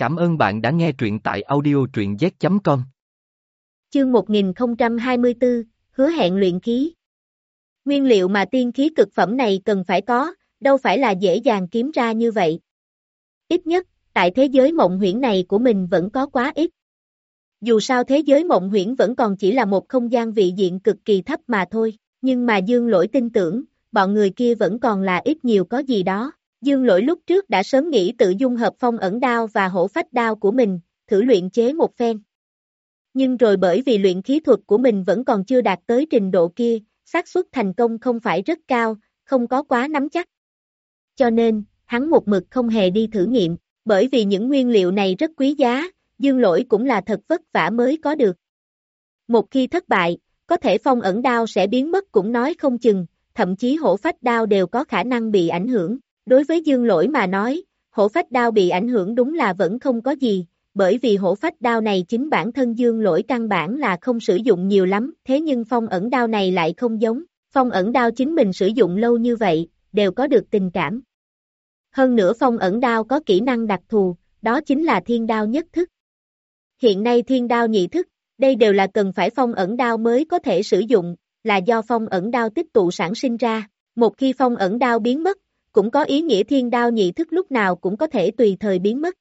Cảm ơn bạn đã nghe truyện tại audio truyện z.com. Chương 1024, hứa hẹn luyện khí. Nguyên liệu mà tiên khí cực phẩm này cần phải có, đâu phải là dễ dàng kiếm ra như vậy. Ít nhất, tại thế giới mộng huyễn này của mình vẫn có quá ít. Dù sao thế giới mộng huyễn vẫn còn chỉ là một không gian vị diện cực kỳ thấp mà thôi, nhưng mà Dương Lỗi tin tưởng, bọn người kia vẫn còn là ít nhiều có gì đó. Dương lỗi lúc trước đã sớm nghĩ tự dung hợp phong ẩn đao và hổ phách đao của mình, thử luyện chế một phen. Nhưng rồi bởi vì luyện khí thuật của mình vẫn còn chưa đạt tới trình độ kia, xác suất thành công không phải rất cao, không có quá nắm chắc. Cho nên, hắn một mực không hề đi thử nghiệm, bởi vì những nguyên liệu này rất quý giá, dương lỗi cũng là thật vất vả mới có được. Một khi thất bại, có thể phong ẩn đao sẽ biến mất cũng nói không chừng, thậm chí hổ phách đao đều có khả năng bị ảnh hưởng. Đối với dương lỗi mà nói, hổ phách đao bị ảnh hưởng đúng là vẫn không có gì, bởi vì hổ phách đao này chính bản thân dương lỗi căn bản là không sử dụng nhiều lắm, thế nhưng phong ẩn đao này lại không giống, phong ẩn đao chính mình sử dụng lâu như vậy, đều có được tình cảm. Hơn nữa phong ẩn đao có kỹ năng đặc thù, đó chính là thiên đao nhất thức. Hiện nay thiên đao nhị thức, đây đều là cần phải phong ẩn đao mới có thể sử dụng, là do phong ẩn đao tích tụ sản sinh ra. Một khi phong ẩn đao biến mất, cũng có ý nghĩa thiên đao nhị thức lúc nào cũng có thể tùy thời biến mất.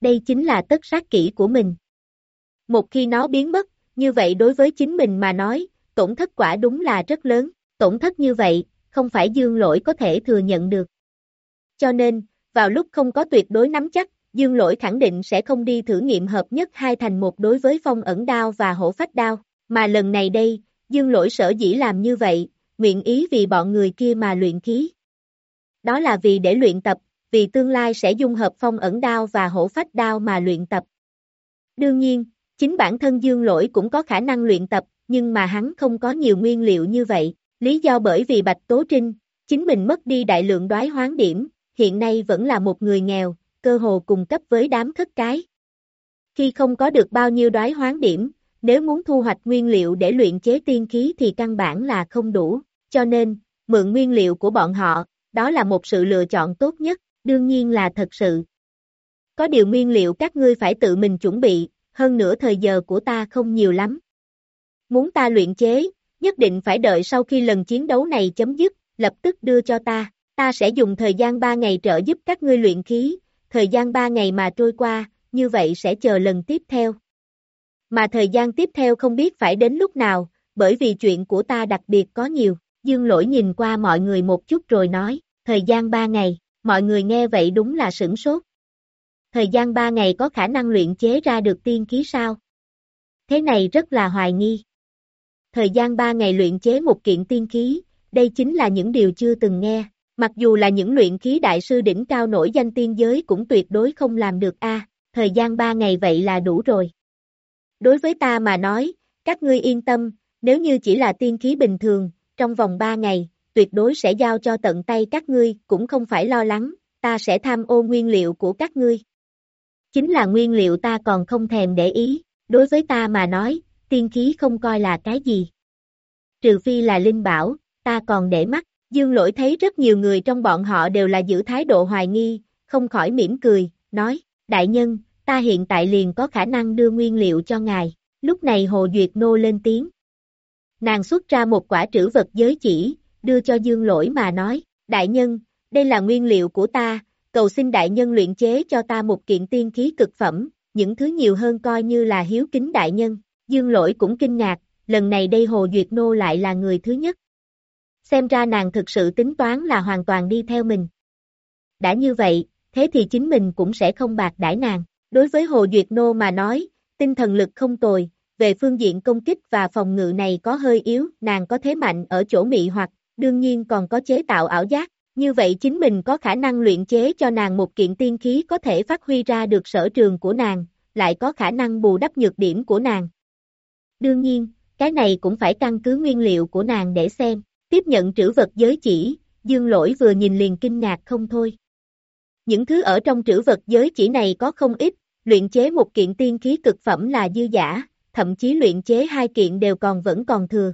Đây chính là tất sát kỹ của mình. Một khi nó biến mất, như vậy đối với chính mình mà nói, tổn thất quả đúng là rất lớn, tổn thất như vậy, không phải dương lỗi có thể thừa nhận được. Cho nên, vào lúc không có tuyệt đối nắm chắc, dương lỗi khẳng định sẽ không đi thử nghiệm hợp nhất hai thành một đối với phong ẩn đao và hổ phách đao, mà lần này đây, dương lỗi sở dĩ làm như vậy, nguyện ý vì bọn người kia mà luyện khí đó là vì để luyện tập, vì tương lai sẽ dung hợp phong ẩn đao và hổ phách đao mà luyện tập. Đương nhiên, chính bản thân dương lỗi cũng có khả năng luyện tập, nhưng mà hắn không có nhiều nguyên liệu như vậy, lý do bởi vì Bạch Tố Trinh, chính mình mất đi đại lượng đoái hoán điểm, hiện nay vẫn là một người nghèo, cơ hồ cùng cấp với đám thất cái. Khi không có được bao nhiêu đoái hoán điểm, nếu muốn thu hoạch nguyên liệu để luyện chế tiên khí thì căn bản là không đủ, cho nên, mượn nguyên liệu của bọn họ, đó là một sự lựa chọn tốt nhất, đương nhiên là thật sự. Có điều nguyên liệu các ngươi phải tự mình chuẩn bị, hơn nữa thời giờ của ta không nhiều lắm. Muốn ta luyện chế, nhất định phải đợi sau khi lần chiến đấu này chấm dứt, lập tức đưa cho ta, ta sẽ dùng thời gian 3 ngày trợ giúp các ngươi luyện khí, thời gian 3 ngày mà trôi qua, như vậy sẽ chờ lần tiếp theo. Mà thời gian tiếp theo không biết phải đến lúc nào, bởi vì chuyện của ta đặc biệt có nhiều, dương lỗi nhìn qua mọi người một chút rồi nói, Thời gian 3 ngày, mọi người nghe vậy đúng là sửng sốt. Thời gian 3 ngày có khả năng luyện chế ra được tiên khí sao? Thế này rất là hoài nghi. Thời gian 3 ngày luyện chế một kiện tiên khí, đây chính là những điều chưa từng nghe. Mặc dù là những luyện khí đại sư đỉnh cao nổi danh tiên giới cũng tuyệt đối không làm được a. thời gian 3 ngày vậy là đủ rồi. Đối với ta mà nói, các ngươi yên tâm, nếu như chỉ là tiên khí bình thường, trong vòng 3 ngày, tuyệt đối sẽ giao cho tận tay các ngươi, cũng không phải lo lắng, ta sẽ tham ô nguyên liệu của các ngươi. Chính là nguyên liệu ta còn không thèm để ý, đối với ta mà nói, tiên khí không coi là cái gì. Trừ phi là linh bảo, ta còn để mắt, dương lỗi thấy rất nhiều người trong bọn họ đều là giữ thái độ hoài nghi, không khỏi mỉm cười, nói, đại nhân, ta hiện tại liền có khả năng đưa nguyên liệu cho ngài, lúc này Hồ Duyệt Nô lên tiếng. Nàng xuất ra một quả trữ vật giới chỉ, đưa cho dương lỗi mà nói, đại nhân, đây là nguyên liệu của ta, cầu xin đại nhân luyện chế cho ta một kiện tiên khí cực phẩm, những thứ nhiều hơn coi như là hiếu kính đại nhân, dương lỗi cũng kinh ngạc, lần này đây Hồ Duyệt Nô lại là người thứ nhất. Xem ra nàng thực sự tính toán là hoàn toàn đi theo mình. Đã như vậy, thế thì chính mình cũng sẽ không bạc đãi nàng. Đối với Hồ Duyệt Nô mà nói, tinh thần lực không tồi, về phương diện công kích và phòng ngự này có hơi yếu, nàng có thế mạnh ở chỗ mị hoặc, đương nhiên còn có chế tạo ảo giác, như vậy chính mình có khả năng luyện chế cho nàng một kiện tiên khí có thể phát huy ra được sở trường của nàng, lại có khả năng bù đắp nhược điểm của nàng. Đương nhiên, cái này cũng phải căn cứ nguyên liệu của nàng để xem, tiếp nhận trữ vật giới chỉ, dương lỗi vừa nhìn liền kinh ngạc không thôi. Những thứ ở trong trữ vật giới chỉ này có không ít, luyện chế một kiện tiên khí cực phẩm là dư giả, thậm chí luyện chế hai kiện đều còn vẫn còn thừa,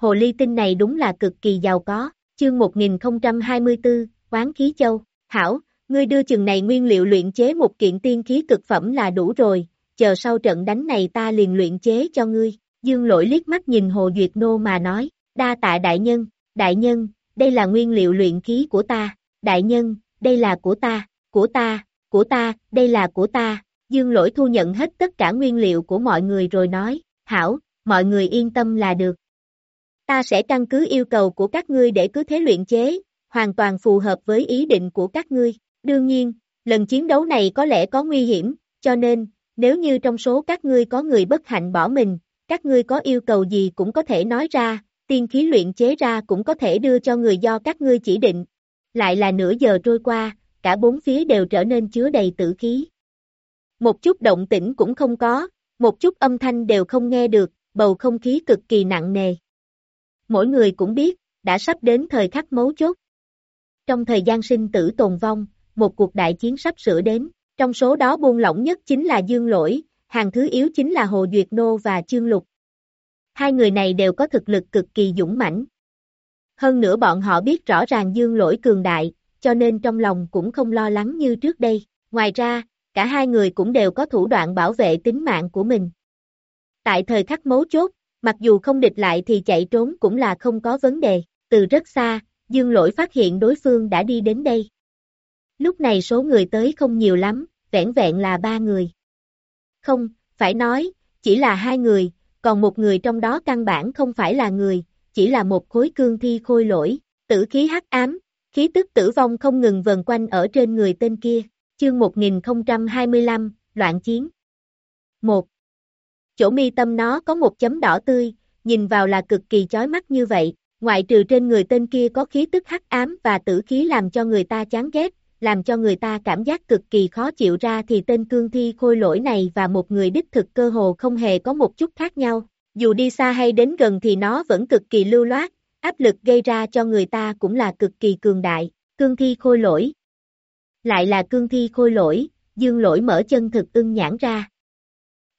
hồ ly tinh này đúng là cực kỳ giàu có, chương 1024, quán khí châu, hảo, Ngươi đưa chừng này nguyên liệu luyện chế một kiện tiên khí cực phẩm là đủ rồi, chờ sau trận đánh này ta liền luyện chế cho ngươi. Dương lỗi liếc mắt nhìn Hồ Duyệt Nô mà nói, đa tạ đại nhân, đại nhân, đây là nguyên liệu luyện khí của ta, đại nhân, đây là của ta, của ta, của ta, đây là của ta. Dương lỗi thu nhận hết tất cả nguyên liệu của mọi người rồi nói, hảo, mọi người yên tâm là được. Ta sẽ căn cứ yêu cầu của các ngươi để cứ thế luyện chế, hoàn toàn phù hợp với ý định của các ngươi. Đương nhiên, lần chiến đấu này có lẽ có nguy hiểm, cho nên, nếu như trong số các ngươi có người bất hạnh bỏ mình, các ngươi có yêu cầu gì cũng có thể nói ra, tiên khí luyện chế ra cũng có thể đưa cho người do các ngươi chỉ định. Lại là nửa giờ trôi qua, cả bốn phía đều trở nên chứa đầy tử khí. Một chút động tĩnh cũng không có, một chút âm thanh đều không nghe được, bầu không khí cực kỳ nặng nề. Mỗi người cũng biết, đã sắp đến thời khắc mấu chốt. Trong thời gian sinh tử tồn vong, một cuộc đại chiến sắp sửa đến, trong số đó buông lỏng nhất chính là Dương Lỗi, hàng thứ yếu chính là Hồ Duyệt Nô và Trương Lục. Hai người này đều có thực lực cực kỳ dũng mãnh. Hơn nữa bọn họ biết rõ ràng Dương Lỗi cường đại, cho nên trong lòng cũng không lo lắng như trước đây. Ngoài ra, cả hai người cũng đều có thủ đoạn bảo vệ tính mạng của mình. Tại thời khắc mấu chốt, mặc dù không địch lại thì chạy trốn cũng là không có vấn đề. Từ rất xa, Dương Lỗi phát hiện đối phương đã đi đến đây. Lúc này số người tới không nhiều lắm, vẻn vẹn là ba người. Không, phải nói, chỉ là hai người, còn một người trong đó căn bản không phải là người, chỉ là một khối cương thi khôi lỗi, tử khí hắc ám, khí tức tử vong không ngừng vần quanh ở trên người tên kia. Chương 1025, Loạn Chiến 1. Chỗ mi tâm nó có một chấm đỏ tươi, nhìn vào là cực kỳ chói mắt như vậy, ngoại trừ trên người tên kia có khí tức hắc ám và tử khí làm cho người ta chán ghét, làm cho người ta cảm giác cực kỳ khó chịu ra thì tên cương thi khôi lỗi này và một người đích thực cơ hồ không hề có một chút khác nhau. Dù đi xa hay đến gần thì nó vẫn cực kỳ lưu loát, áp lực gây ra cho người ta cũng là cực kỳ cường đại, cương thi khôi lỗi. Lại là cương thi khôi lỗi, dương lỗi mở chân thực ưng nhãn ra.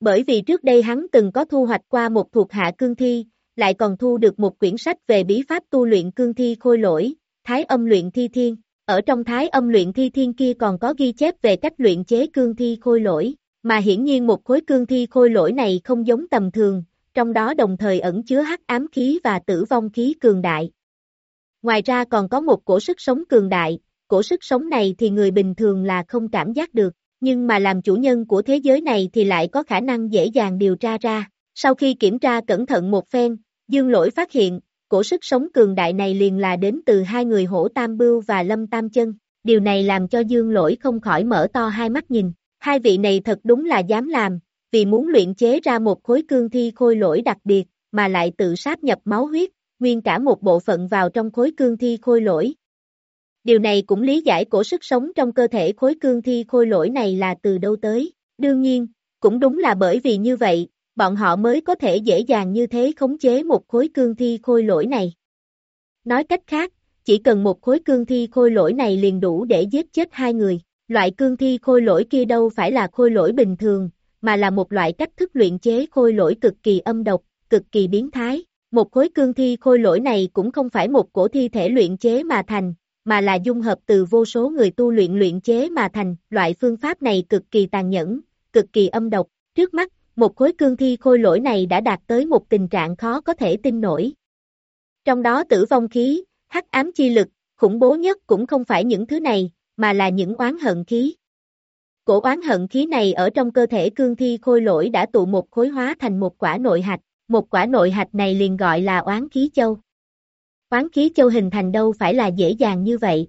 Bởi vì trước đây hắn từng có thu hoạch qua một thuộc hạ cương thi, lại còn thu được một quyển sách về bí pháp tu luyện cương thi khôi lỗi, thái âm luyện thi thiên. Ở trong thái âm luyện thi thiên kia còn có ghi chép về cách luyện chế cương thi khôi lỗi, mà hiển nhiên một khối cương thi khôi lỗi này không giống tầm thường, trong đó đồng thời ẩn chứa hắc ám khí và tử vong khí cường đại. Ngoài ra còn có một cổ sức sống cường đại, cổ sức sống này thì người bình thường là không cảm giác được, nhưng mà làm chủ nhân của thế giới này thì lại có khả năng dễ dàng điều tra ra. Sau khi kiểm tra cẩn thận một phen, Dương Lỗi phát hiện, cổ sức sống cường đại này liền là đến từ hai người hổ Tam Bưu và Lâm Tam Chân. Điều này làm cho Dương Lỗi không khỏi mở to hai mắt nhìn. Hai vị này thật đúng là dám làm, vì muốn luyện chế ra một khối cương thi khôi lỗi đặc biệt, mà lại tự sáp nhập máu huyết, nguyên cả một bộ phận vào trong khối cương thi khôi lỗi. Điều này cũng lý giải cổ sức sống trong cơ thể khối cương thi khôi lỗi này là từ đâu tới. Đương nhiên, cũng đúng là bởi vì như vậy, bọn họ mới có thể dễ dàng như thế khống chế một khối cương thi khôi lỗi này. Nói cách khác, chỉ cần một khối cương thi khôi lỗi này liền đủ để giết chết hai người. Loại cương thi khôi lỗi kia đâu phải là khôi lỗi bình thường, mà là một loại cách thức luyện chế khôi lỗi cực kỳ âm độc, cực kỳ biến thái. Một khối cương thi khôi lỗi này cũng không phải một cổ thi thể luyện chế mà thành, mà là dung hợp từ vô số người tu luyện luyện chế mà thành. Loại phương pháp này cực kỳ tàn nhẫn, cực kỳ âm độc. Trước mắt, một khối cương thi khôi lỗi này đã đạt tới một tình trạng khó có thể tin nổi. Trong đó tử vong khí, hắc ám chi lực, khủng bố nhất cũng không phải những thứ này, mà là những oán hận khí. Cổ oán hận khí này ở trong cơ thể cương thi khôi lỗi đã tụ một khối hóa thành một quả nội hạch, một quả nội hạch này liền gọi là oán khí châu. Oán khí châu hình thành đâu phải là dễ dàng như vậy.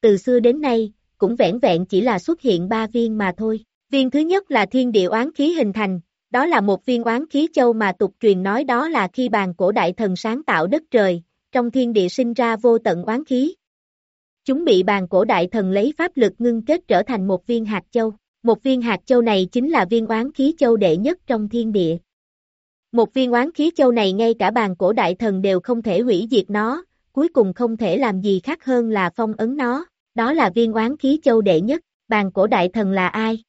Từ xưa đến nay, cũng vẹn vẹn chỉ là xuất hiện ba viên mà thôi. Viên thứ nhất là thiên địa oán khí hình thành, đó là một viên oán khí châu mà tục truyền nói đó là khi bàn cổ đại thần sáng tạo đất trời, trong thiên địa sinh ra vô tận oán khí. Chúng bị bàn cổ đại thần lấy pháp lực ngưng kết trở thành một viên hạt châu. Một viên hạt châu này chính là viên oán khí châu đệ nhất trong thiên địa. Một viên oán khí châu này ngay cả bàn cổ đại thần đều không thể hủy diệt nó, cuối cùng không thể làm gì khác hơn là phong ấn nó. Đó là viên oán khí châu đệ nhất, bàn cổ đại thần là ai?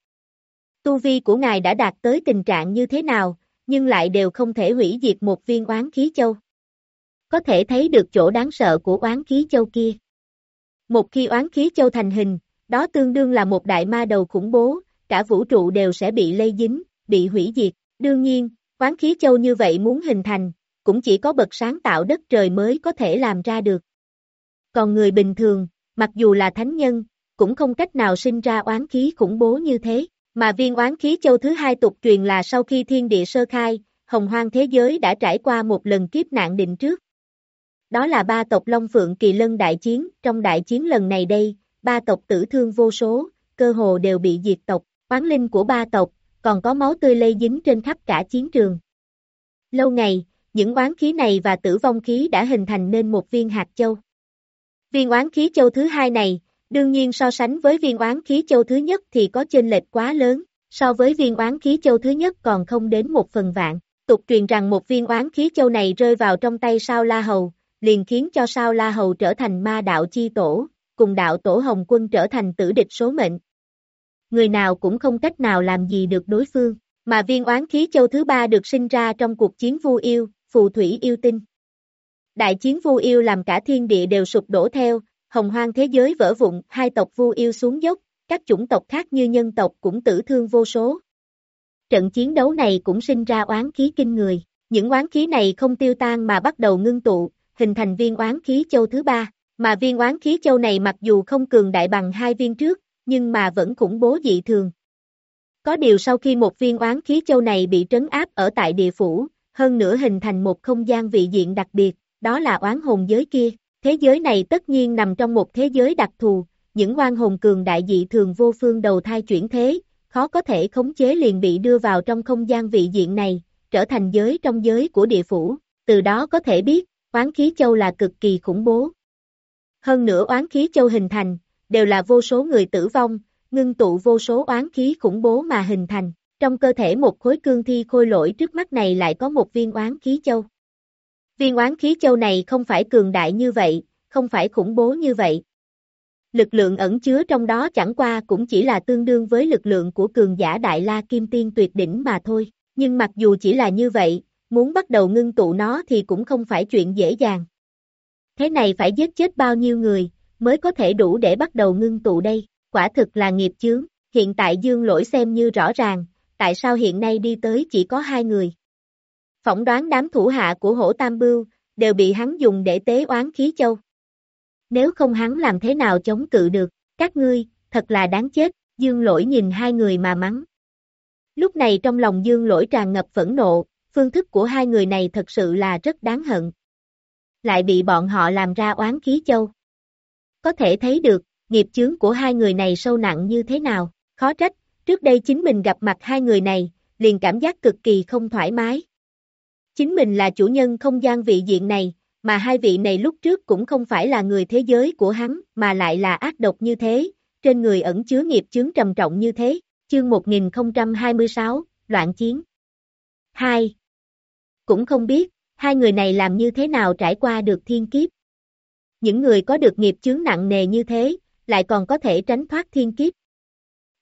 Tu vi của ngài đã đạt tới tình trạng như thế nào, nhưng lại đều không thể hủy diệt một viên oán khí châu. Có thể thấy được chỗ đáng sợ của oán khí châu kia. Một khi oán khí châu thành hình, đó tương đương là một đại ma đầu khủng bố, cả vũ trụ đều sẽ bị lây dính, bị hủy diệt. Đương nhiên, quán khí châu như vậy muốn hình thành, cũng chỉ có bậc sáng tạo đất trời mới có thể làm ra được. Còn người bình thường, mặc dù là thánh nhân, cũng không cách nào sinh ra oán khí khủng bố như thế, mà viên oán khí châu thứ hai tục truyền là sau khi thiên địa sơ khai, hồng hoang thế giới đã trải qua một lần kiếp nạn định trước. Đó là ba tộc Long Phượng Kỳ Lân đại chiến, trong đại chiến lần này đây, ba tộc tử thương vô số, cơ hồ đều bị diệt tộc, oán linh của ba tộc, còn có máu tươi lây dính trên khắp cả chiến trường. Lâu ngày, những oán khí này và tử vong khí đã hình thành nên một viên hạt châu. Viên oán khí châu thứ hai này, đương nhiên so sánh với viên oán khí châu thứ nhất thì có chênh lệch quá lớn, so với viên oán khí châu thứ nhất còn không đến một phần vạn. Tục truyền rằng một viên oán khí châu này rơi vào trong tay sao La Hầu, liền khiến cho sao La Hầu trở thành ma đạo chi tổ, cùng đạo tổ Hồng Quân trở thành tử địch số mệnh. Người nào cũng không cách nào làm gì được đối phương, mà viên oán khí châu thứ ba được sinh ra trong cuộc chiến vu yêu, phù thủy yêu tinh. Đại chiến vu yêu làm cả thiên địa đều sụp đổ theo, hồng hoang thế giới vỡ vụn, hai tộc vu yêu xuống dốc, các chủng tộc khác như nhân tộc cũng tử thương vô số. Trận chiến đấu này cũng sinh ra oán khí kinh người, những oán khí này không tiêu tan mà bắt đầu ngưng tụ, hình thành viên oán khí châu thứ ba, mà viên oán khí châu này mặc dù không cường đại bằng hai viên trước, nhưng mà vẫn khủng bố dị thường. Có điều sau khi một viên oán khí châu này bị trấn áp ở tại địa phủ, hơn nữa hình thành một không gian vị diện đặc biệt, đó là oán hồn giới kia. Thế giới này tất nhiên nằm trong một thế giới đặc thù, những oan hồn cường đại dị thường vô phương đầu thai chuyển thế, khó có thể khống chế liền bị đưa vào trong không gian vị diện này, trở thành giới trong giới của địa phủ, từ đó có thể biết, oán khí châu là cực kỳ khủng bố. Hơn nữa oán khí châu hình thành, đều là vô số người tử vong, ngưng tụ vô số oán khí khủng bố mà hình thành. Trong cơ thể một khối cương thi khôi lỗi trước mắt này lại có một viên oán khí châu. Viên oán khí châu này không phải cường đại như vậy, không phải khủng bố như vậy. Lực lượng ẩn chứa trong đó chẳng qua cũng chỉ là tương đương với lực lượng của cường giả Đại La Kim Tiên tuyệt đỉnh mà thôi. Nhưng mặc dù chỉ là như vậy, muốn bắt đầu ngưng tụ nó thì cũng không phải chuyện dễ dàng. Thế này phải giết chết bao nhiêu người, mới có thể đủ để bắt đầu ngưng tụ đây, quả thực là nghiệp chướng, hiện tại dương lỗi xem như rõ ràng, tại sao hiện nay đi tới chỉ có hai người. Phỏng đoán đám thủ hạ của hổ tam bưu, đều bị hắn dùng để tế oán khí châu. Nếu không hắn làm thế nào chống cự được, các ngươi, thật là đáng chết, dương lỗi nhìn hai người mà mắng. Lúc này trong lòng dương lỗi tràn ngập phẫn nộ, phương thức của hai người này thật sự là rất đáng hận. Lại bị bọn họ làm ra oán khí châu. Có thể thấy được, nghiệp chướng của hai người này sâu nặng như thế nào, khó trách, trước đây chính mình gặp mặt hai người này, liền cảm giác cực kỳ không thoải mái. Chính mình là chủ nhân không gian vị diện này, mà hai vị này lúc trước cũng không phải là người thế giới của hắn, mà lại là ác độc như thế, trên người ẩn chứa nghiệp chướng trầm trọng như thế. Chương 1026, Loạn Chiến 2. Cũng không biết, hai người này làm như thế nào trải qua được thiên kiếp. Những người có được nghiệp chướng nặng nề như thế, lại còn có thể tránh thoát thiên kiếp.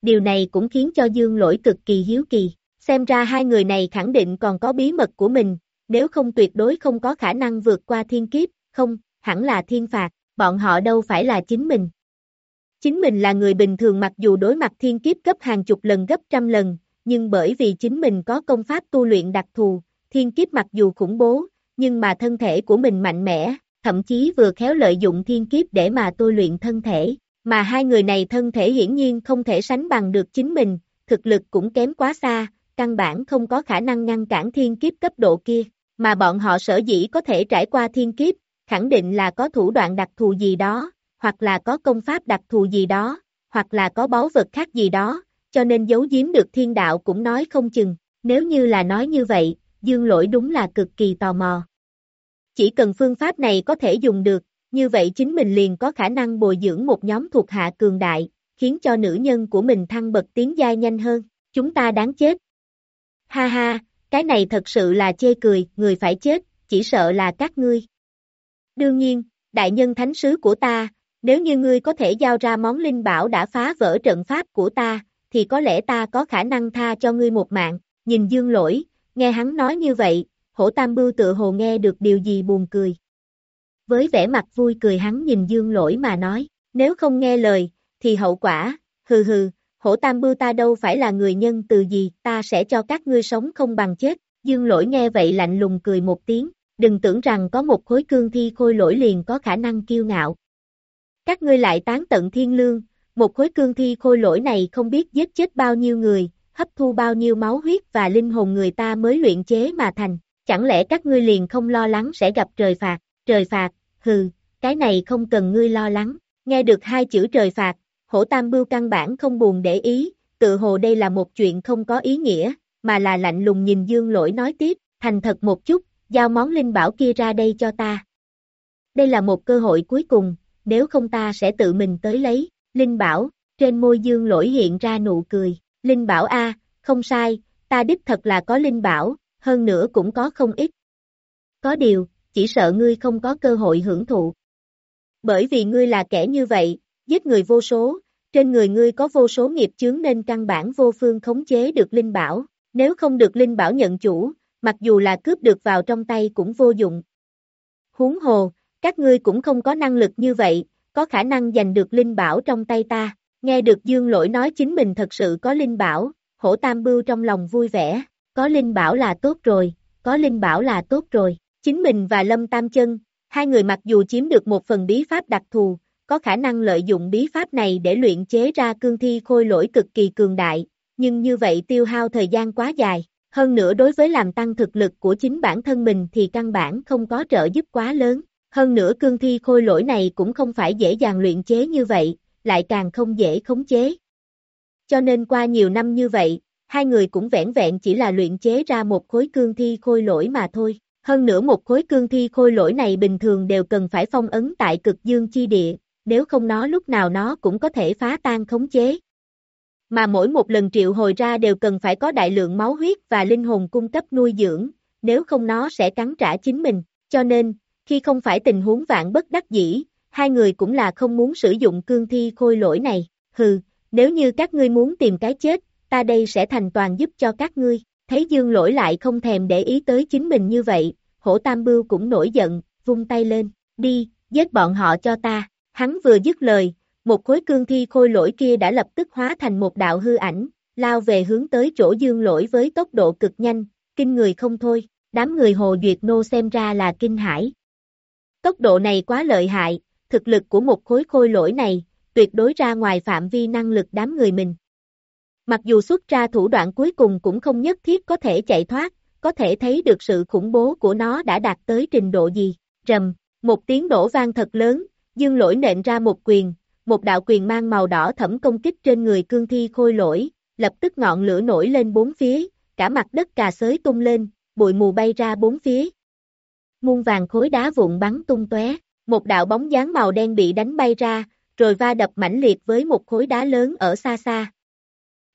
Điều này cũng khiến cho Dương lỗi cực kỳ hiếu kỳ, xem ra hai người này khẳng định còn có bí mật của mình, nếu không tuyệt đối không có khả năng vượt qua thiên kiếp, không, hẳn là thiên phạt, bọn họ đâu phải là chính mình. Chính mình là người bình thường mặc dù đối mặt thiên kiếp gấp hàng chục lần gấp trăm lần, nhưng bởi vì chính mình có công pháp tu luyện đặc thù, thiên kiếp mặc dù khủng bố, nhưng mà thân thể của mình mạnh mẽ, thậm chí vừa khéo lợi dụng thiên kiếp để mà tôi luyện thân thể, mà hai người này thân thể hiển nhiên không thể sánh bằng được chính mình, thực lực cũng kém quá xa, căn bản không có khả năng ngăn cản thiên kiếp cấp độ kia, mà bọn họ sở dĩ có thể trải qua thiên kiếp, khẳng định là có thủ đoạn đặc thù gì đó, hoặc là có công pháp đặc thù gì đó, hoặc là có báu vật khác gì đó, cho nên giấu giếm được thiên đạo cũng nói không chừng, nếu như là nói như vậy, dương lỗi đúng là cực kỳ tò mò. Chỉ cần phương pháp này có thể dùng được, như vậy chính mình liền có khả năng bồi dưỡng một nhóm thuộc hạ cường đại, khiến cho nữ nhân của mình thăng bậc tiến giai nhanh hơn, chúng ta đáng chết. Ha ha, cái này thật sự là chê cười, người phải chết, chỉ sợ là các ngươi. Đương nhiên, đại nhân thánh sứ của ta, nếu như ngươi có thể giao ra món linh bảo đã phá vỡ trận pháp của ta, thì có lẽ ta có khả năng tha cho ngươi một mạng, nhìn dương lỗi, nghe hắn nói như vậy, hổ tam bưu tự hồ nghe được điều gì buồn cười. Với vẻ mặt vui cười hắn nhìn dương lỗi mà nói, nếu không nghe lời, thì hậu quả, hừ hừ, hổ tam bưu ta đâu phải là người nhân từ gì, ta sẽ cho các ngươi sống không bằng chết, dương lỗi nghe vậy lạnh lùng cười một tiếng, đừng tưởng rằng có một khối cương thi khôi lỗi liền có khả năng kiêu ngạo. Các ngươi lại tán tận thiên lương, một khối cương thi khôi lỗi này không biết giết chết bao nhiêu người, hấp thu bao nhiêu máu huyết và linh hồn người ta mới luyện chế mà thành, chẳng lẽ các ngươi liền không lo lắng sẽ gặp trời phạt, trời phạt, hừ, cái này không cần ngươi lo lắng, nghe được hai chữ trời phạt, hổ tam bưu căn bản không buồn để ý, tự hồ đây là một chuyện không có ý nghĩa, mà là lạnh lùng nhìn dương lỗi nói tiếp, thành thật một chút, giao món linh bảo kia ra đây cho ta. Đây là một cơ hội cuối cùng, nếu không ta sẽ tự mình tới lấy, linh bảo, trên môi dương lỗi hiện ra nụ cười, linh bảo A, không sai, ta đích thật là có linh bảo, hơn nữa cũng có không ít. Có điều, chỉ sợ ngươi không có cơ hội hưởng thụ. Bởi vì ngươi là kẻ như vậy, giết người vô số, trên người ngươi có vô số nghiệp chướng nên căn bản vô phương khống chế được linh bảo, nếu không được linh bảo nhận chủ, mặc dù là cướp được vào trong tay cũng vô dụng. Huống hồ, các ngươi cũng không có năng lực như vậy, có khả năng giành được linh bảo trong tay ta. Nghe được Dương Lỗi nói chính mình thật sự có linh bảo, hổ tam bưu trong lòng vui vẻ, có linh bảo là tốt rồi, có linh bảo là tốt rồi. Chính mình và Lâm Tam Chân, hai người mặc dù chiếm được một phần bí pháp đặc thù, có khả năng lợi dụng bí pháp này để luyện chế ra cương thi khôi lỗi cực kỳ cường đại, nhưng như vậy tiêu hao thời gian quá dài. Hơn nữa đối với làm tăng thực lực của chính bản thân mình thì căn bản không có trợ giúp quá lớn. Hơn nữa cương thi khôi lỗi này cũng không phải dễ dàng luyện chế như vậy, lại càng không dễ khống chế. Cho nên qua nhiều năm như vậy, hai người cũng vẹn vẹn chỉ là luyện chế ra một khối cương thi khôi lỗi mà thôi. Hơn nữa một khối cương thi khôi lỗi này bình thường đều cần phải phong ấn tại cực dương chi địa, nếu không nó lúc nào nó cũng có thể phá tan khống chế. Mà mỗi một lần triệu hồi ra đều cần phải có đại lượng máu huyết và linh hồn cung cấp nuôi dưỡng, nếu không nó sẽ cắn trả chính mình, cho nên, khi không phải tình huống vạn bất đắc dĩ, hai người cũng là không muốn sử dụng cương thi khôi lỗi này, hừ, nếu như các ngươi muốn tìm cái chết, ta đây sẽ thành toàn giúp cho các ngươi, thấy dương lỗi lại không thèm để ý tới chính mình như vậy, hổ tam bưu cũng nổi giận, vung tay lên, đi, giết bọn họ cho ta, hắn vừa dứt lời, một khối cương thi khôi lỗi kia đã lập tức hóa thành một đạo hư ảnh, lao về hướng tới chỗ dương lỗi với tốc độ cực nhanh, kinh người không thôi, đám người hồ duyệt nô xem ra là kinh hải. Tốc độ này quá lợi hại, thực lực của một khối khôi lỗi này, tuyệt đối ra ngoài phạm vi năng lực đám người mình. Mặc dù xuất ra thủ đoạn cuối cùng cũng không nhất thiết có thể chạy thoát, có thể thấy được sự khủng bố của nó đã đạt tới trình độ gì. Rầm, một tiếng đổ vang thật lớn, dương lỗi nện ra một quyền, một đạo quyền mang màu đỏ thẫm công kích trên người cương thi khôi lỗi, lập tức ngọn lửa nổi lên bốn phía, cả mặt đất cà xới tung lên, bụi mù bay ra bốn phía. Muôn vàng khối đá vụn bắn tung tóe, một đạo bóng dáng màu đen bị đánh bay ra, rồi va đập mãnh liệt với một khối đá lớn ở xa xa.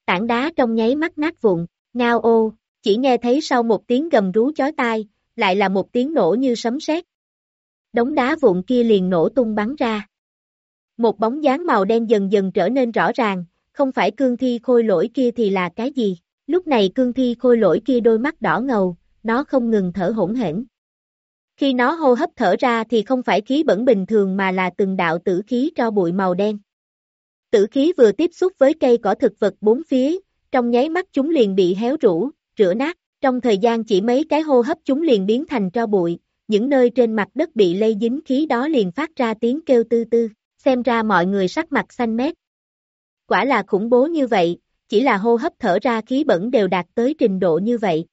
Tảng đá trong nháy mắt nát vụn, ngao ô, chỉ nghe thấy sau một tiếng gầm rú chói tai, lại là một tiếng nổ như sấm sét. Đống đá vụn kia liền nổ tung bắn ra. Một bóng dáng màu đen dần dần trở nên rõ ràng, không phải cương thi khôi lỗi kia thì là cái gì. Lúc này cương thi khôi lỗi kia đôi mắt đỏ ngầu, nó không ngừng thở hỗn hển. Khi nó hô hấp thở ra thì không phải khí bẩn bình thường mà là từng đạo tử khí cho bụi màu đen. Tử khí vừa tiếp xúc với cây cỏ thực vật bốn phía, trong nháy mắt chúng liền bị héo rũ, rửa nát, trong thời gian chỉ mấy cái hô hấp chúng liền biến thành tro bụi, những nơi trên mặt đất bị lây dính khí đó liền phát ra tiếng kêu tư tư, xem ra mọi người sắc mặt xanh mét. Quả là khủng bố như vậy, chỉ là hô hấp thở ra khí bẩn đều đạt tới trình độ như vậy.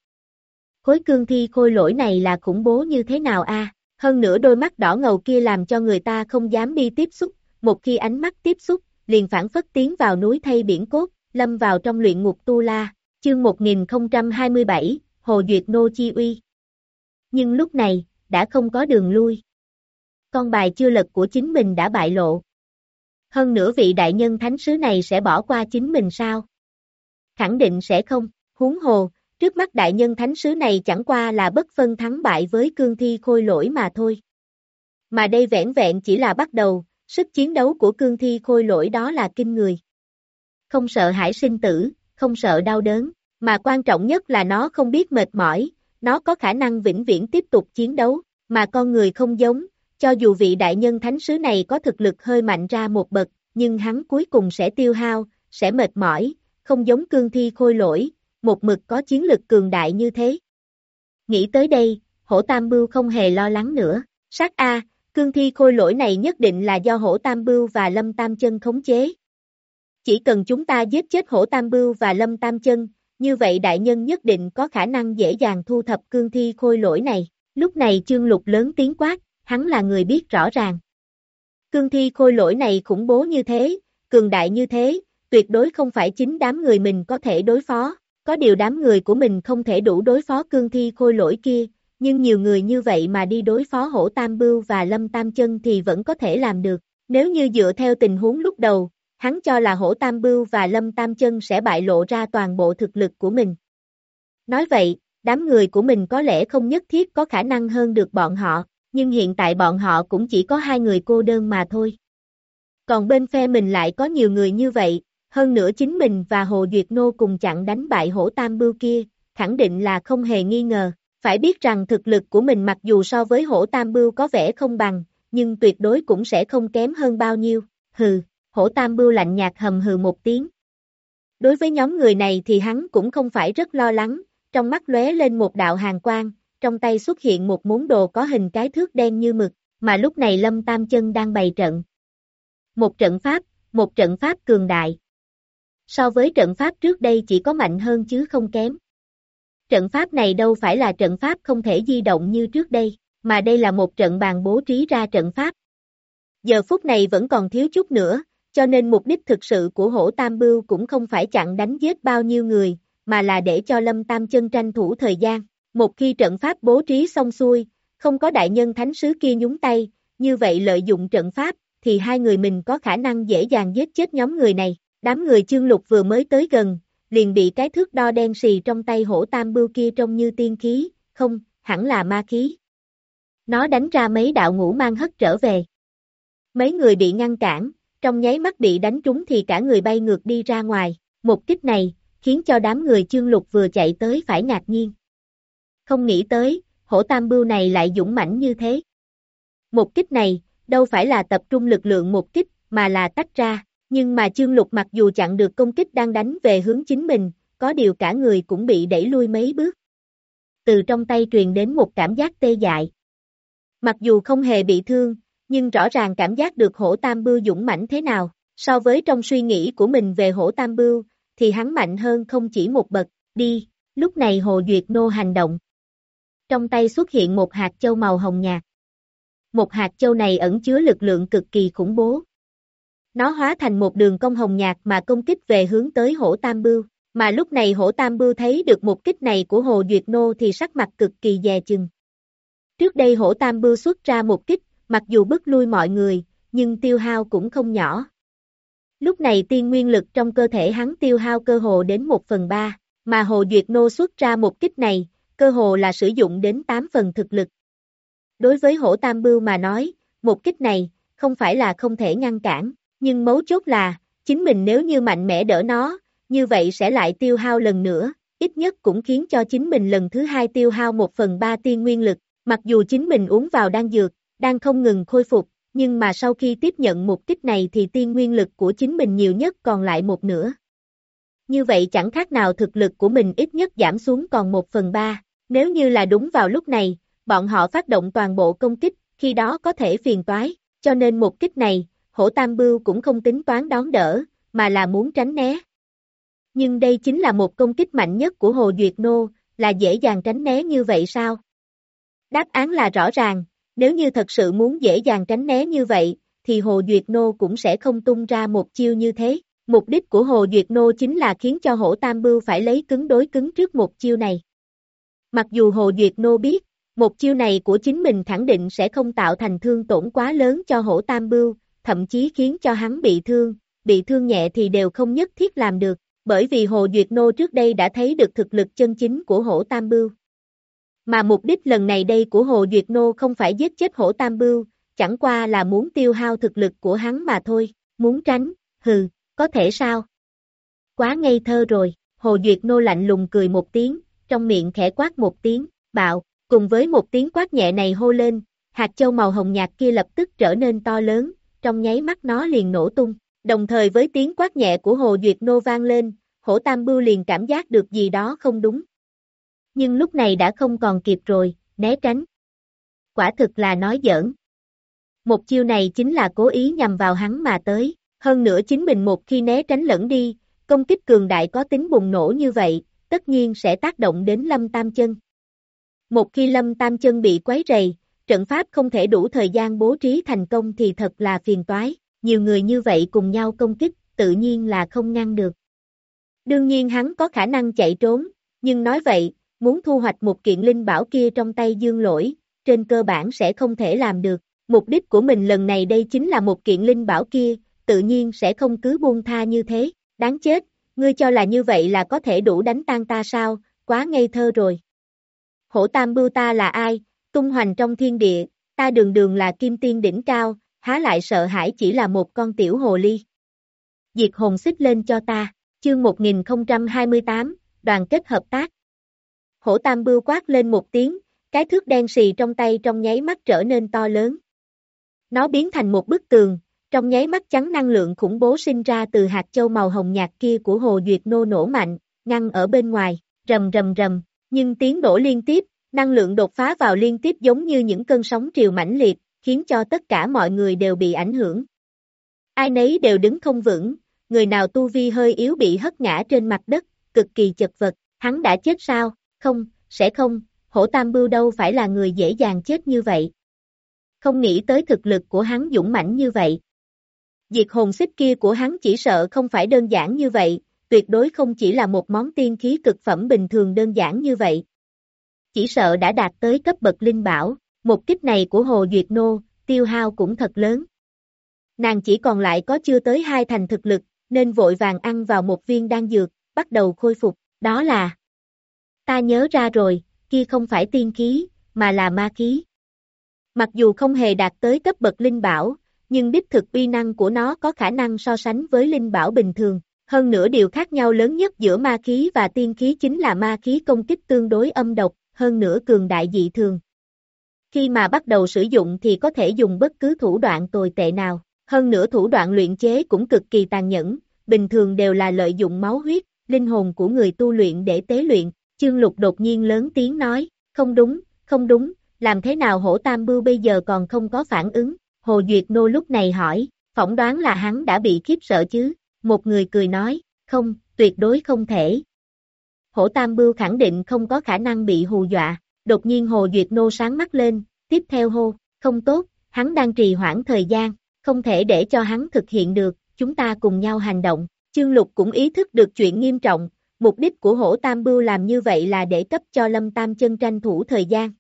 Khối cương thi khôi lỗi này là khủng bố như thế nào a? Hơn nữa đôi mắt đỏ ngầu kia làm cho người ta không dám đi tiếp xúc, một khi ánh mắt tiếp xúc, liền phản phất tiến vào núi thay biển cốt, lâm vào trong luyện ngục tu la, chương 1027, Hồ Duyệt Nô Chi Uy. Nhưng lúc này, đã không có đường lui. Con bài chưa lật của chính mình đã bại lộ. Hơn nữa vị đại nhân thánh sứ này sẽ bỏ qua chính mình sao? Khẳng định sẽ không, huống hồ, trước mắt đại nhân thánh sứ này chẳng qua là bất phân thắng bại với cương thi khôi lỗi mà thôi. Mà đây vẻn vẹn chỉ là bắt đầu, sức chiến đấu của cương thi khôi lỗi đó là kinh người. Không sợ hãi sinh tử, không sợ đau đớn, mà quan trọng nhất là nó không biết mệt mỏi, nó có khả năng vĩnh viễn tiếp tục chiến đấu, mà con người không giống, cho dù vị đại nhân thánh sứ này có thực lực hơi mạnh ra một bậc, nhưng hắn cuối cùng sẽ tiêu hao, sẽ mệt mỏi, không giống cương thi khôi lỗi, một mực có chiến lực cường đại như thế. Nghĩ tới đây, hổ tam bưu không hề lo lắng nữa, sát A, cương thi khôi lỗi này nhất định là do hổ tam bưu và lâm tam chân khống chế. Chỉ cần chúng ta giết chết hổ tam bưu và lâm tam chân, như vậy đại nhân nhất định có khả năng dễ dàng thu thập cương thi khôi lỗi này. Lúc này chương lục lớn tiếng quát, hắn là người biết rõ ràng. Cương thi khôi lỗi này khủng bố như thế, cường đại như thế, tuyệt đối không phải chính đám người mình có thể đối phó. Có điều đám người của mình không thể đủ đối phó cương thi khôi lỗi kia, nhưng nhiều người như vậy mà đi đối phó hổ tam bưu và lâm tam chân thì vẫn có thể làm được. Nếu như dựa theo tình huống lúc đầu, hắn cho là hổ tam bưu và lâm tam chân sẽ bại lộ ra toàn bộ thực lực của mình. Nói vậy, đám người của mình có lẽ không nhất thiết có khả năng hơn được bọn họ, nhưng hiện tại bọn họ cũng chỉ có hai người cô đơn mà thôi. Còn bên phe mình lại có nhiều người như vậy, hơn nữa chính mình và Hồ Duyệt Nô cùng chặn đánh bại hổ tam bưu kia, khẳng định là không hề nghi ngờ, phải biết rằng thực lực của mình mặc dù so với hổ tam bưu có vẻ không bằng, nhưng tuyệt đối cũng sẽ không kém hơn bao nhiêu, hừ, hổ tam bưu lạnh nhạt hầm hừ một tiếng. Đối với nhóm người này thì hắn cũng không phải rất lo lắng, trong mắt lóe lên một đạo hàng quang, trong tay xuất hiện một món đồ có hình cái thước đen như mực, mà lúc này Lâm Tam Chân đang bày trận. Một trận pháp, một trận pháp cường đại. So với trận pháp trước đây chỉ có mạnh hơn chứ không kém. Trận pháp này đâu phải là trận pháp không thể di động như trước đây, mà đây là một trận bàn bố trí ra trận pháp. Giờ phút này vẫn còn thiếu chút nữa, cho nên mục đích thực sự của hổ Tam Bưu cũng không phải chặn đánh giết bao nhiêu người, mà là để cho Lâm Tam chân tranh thủ thời gian. Một khi trận pháp bố trí xong xuôi, không có đại nhân thánh sứ kia nhúng tay, như vậy lợi dụng trận pháp, thì hai người mình có khả năng dễ dàng giết chết nhóm người này. Đám người chương lục vừa mới tới gần, liền bị cái thước đo đen xì trong tay hổ tam bưu kia trông như tiên khí, không, hẳn là ma khí. Nó đánh ra mấy đạo ngũ mang hất trở về. Mấy người bị ngăn cản, trong nháy mắt bị đánh trúng thì cả người bay ngược đi ra ngoài. Một kích này, khiến cho đám người chương lục vừa chạy tới phải ngạc nhiên. Không nghĩ tới, hổ tam bưu này lại dũng mãnh như thế. Một kích này, đâu phải là tập trung lực lượng một kích, mà là tách ra, nhưng mà chương lục mặc dù chặn được công kích đang đánh về hướng chính mình, có điều cả người cũng bị đẩy lui mấy bước. Từ trong tay truyền đến một cảm giác tê dại. Mặc dù không hề bị thương, nhưng rõ ràng cảm giác được hổ tam bưu dũng mãnh thế nào, so với trong suy nghĩ của mình về hổ tam bưu, thì hắn mạnh hơn không chỉ một bậc, đi, lúc này Hồ Duyệt Nô hành động. Trong tay xuất hiện một hạt châu màu hồng nhạt. Một hạt châu này ẩn chứa lực lượng cực kỳ khủng bố. Nó hóa thành một đường công hồng nhạt mà công kích về hướng tới hổ Tam Bưu, mà lúc này hổ Tam Bưu thấy được một kích này của Hồ Duyệt Nô thì sắc mặt cực kỳ dè chừng. Trước đây hổ Tam Bưu xuất ra một kích, mặc dù bức lui mọi người, nhưng tiêu hao cũng không nhỏ. Lúc này tiên nguyên lực trong cơ thể hắn tiêu hao cơ hồ đến 1 phần 3, mà Hồ Duyệt Nô xuất ra một kích này, cơ hồ là sử dụng đến 8 phần thực lực. Đối với hổ Tam Bưu mà nói, một kích này, không phải là không thể ngăn cản, nhưng mấu chốt là, chính mình nếu như mạnh mẽ đỡ nó, như vậy sẽ lại tiêu hao lần nữa, ít nhất cũng khiến cho chính mình lần thứ hai tiêu hao một phần ba tiên nguyên lực, mặc dù chính mình uống vào đang dược, đang không ngừng khôi phục, nhưng mà sau khi tiếp nhận một kích này thì tiên nguyên lực của chính mình nhiều nhất còn lại một nửa. Như vậy chẳng khác nào thực lực của mình ít nhất giảm xuống còn một phần ba. Nếu như là đúng vào lúc này, bọn họ phát động toàn bộ công kích, khi đó có thể phiền toái, cho nên một kích này, hổ tam bưu cũng không tính toán đón đỡ, mà là muốn tránh né. Nhưng đây chính là một công kích mạnh nhất của Hồ Duyệt Nô, là dễ dàng tránh né như vậy sao? Đáp án là rõ ràng, nếu như thật sự muốn dễ dàng tránh né như vậy, thì Hồ Duyệt Nô cũng sẽ không tung ra một chiêu như thế. Mục đích của Hồ Duyệt Nô chính là khiến cho hổ Tam Bưu phải lấy cứng đối cứng trước một chiêu này. Mặc dù Hồ Duyệt Nô biết, một chiêu này của chính mình khẳng định sẽ không tạo thành thương tổn quá lớn cho hổ Tam Bưu, thậm chí khiến cho hắn bị thương, bị thương nhẹ thì đều không nhất thiết làm được, bởi vì Hồ Duyệt Nô trước đây đã thấy được thực lực chân chính của hổ Tam Bưu. Mà mục đích lần này đây của Hồ Duyệt Nô không phải giết chết hổ Tam Bưu, chẳng qua là muốn tiêu hao thực lực của hắn mà thôi, muốn tránh, hừ, có thể sao? Quá ngây thơ rồi, Hồ Duyệt Nô lạnh lùng cười một tiếng, trong miệng khẽ quát một tiếng, bạo, cùng với một tiếng quát nhẹ này hô lên, hạt châu màu hồng nhạt kia lập tức trở nên to lớn, trong nháy mắt nó liền nổ tung, Đồng thời với tiếng quát nhẹ của Hồ Duyệt Nô vang lên, hổ tam bưu liền cảm giác được gì đó không đúng. Nhưng lúc này đã không còn kịp rồi, né tránh. Quả thực là nói giỡn. Một chiêu này chính là cố ý nhằm vào hắn mà tới, hơn nữa chính mình một khi né tránh lẫn đi, công kích cường đại có tính bùng nổ như vậy, tất nhiên sẽ tác động đến Lâm Tam Chân. Một khi Lâm Tam Chân bị quấy rầy, trận pháp không thể đủ thời gian bố trí thành công thì thật là phiền toái, nhiều người như vậy cùng nhau công kích, tự nhiên là không ngăn được. Đương nhiên hắn có khả năng chạy trốn, nhưng nói vậy, muốn thu hoạch một kiện linh bảo kia trong tay dương lỗi, trên cơ bản sẽ không thể làm được. Mục đích của mình lần này đây chính là một kiện linh bảo kia, tự nhiên sẽ không cứ buông tha như thế, đáng chết, ngươi cho là như vậy là có thể đủ đánh tan ta sao, quá ngây thơ rồi. Hổ tam bưu ta là ai, tung hoành trong thiên địa, ta đường đường là kim tiên đỉnh cao, há lại sợ hãi chỉ là một con tiểu hồ ly. Diệt hồn xích lên cho ta, chương 1028, đoàn kết hợp tác. Hổ tam bưu quát lên một tiếng, cái thước đen xì trong tay trong nháy mắt trở nên to lớn. Nó biến thành một bức tường, trong nháy mắt chắn năng lượng khủng bố sinh ra từ hạt châu màu hồng nhạt kia của Hồ Duyệt Nô nổ mạnh, ngăn ở bên ngoài, rầm rầm rầm, nhưng tiếng đổ liên tiếp, năng lượng đột phá vào liên tiếp giống như những cơn sóng triều mãnh liệt, khiến cho tất cả mọi người đều bị ảnh hưởng. Ai nấy đều đứng không vững, người nào tu vi hơi yếu bị hất ngã trên mặt đất, cực kỳ chật vật, hắn đã chết sao, không, sẽ không, hổ tam bưu đâu phải là người dễ dàng chết như vậy. Không nghĩ tới thực lực của hắn dũng mãnh như vậy. Diệt hồn xích kia của hắn chỉ sợ không phải đơn giản như vậy, tuyệt đối không chỉ là một món tiên khí cực phẩm bình thường đơn giản như vậy. Chỉ sợ đã đạt tới cấp bậc linh bảo, một kích này của Hồ Duyệt Nô, tiêu hao cũng thật lớn. Nàng chỉ còn lại có chưa tới hai thành thực lực, nên vội vàng ăn vào một viên đan dược, bắt đầu khôi phục, đó là Ta nhớ ra rồi, kia không phải tiên khí, mà là ma khí. Mặc dù không hề đạt tới cấp bậc linh bảo, nhưng đích thực uy năng của nó có khả năng so sánh với linh bảo bình thường. Hơn nữa điều khác nhau lớn nhất giữa ma khí và tiên khí chính là ma khí công kích tương đối âm độc, hơn nữa cường đại dị thường. Khi mà bắt đầu sử dụng thì có thể dùng bất cứ thủ đoạn tồi tệ nào, hơn nữa thủ đoạn luyện chế cũng cực kỳ tàn nhẫn, bình thường đều là lợi dụng máu huyết, linh hồn của người tu luyện để tế luyện, chương lục đột nhiên lớn tiếng nói, không đúng, không đúng, làm thế nào hổ tam bưu bây giờ còn không có phản ứng, Hồ Duyệt Nô lúc này hỏi, phỏng đoán là hắn đã bị khiếp sợ chứ, một người cười nói, không, tuyệt đối không thể. Hổ Tam Bưu khẳng định không có khả năng bị hù dọa, đột nhiên Hồ Duyệt Nô sáng mắt lên, tiếp theo hô, không tốt, hắn đang trì hoãn thời gian, không thể để cho hắn thực hiện được, chúng ta cùng nhau hành động. Chương Lục cũng ý thức được chuyện nghiêm trọng, mục đích của hổ Tam Bưu làm như vậy là để cấp cho Lâm Tam Chân tranh thủ thời gian.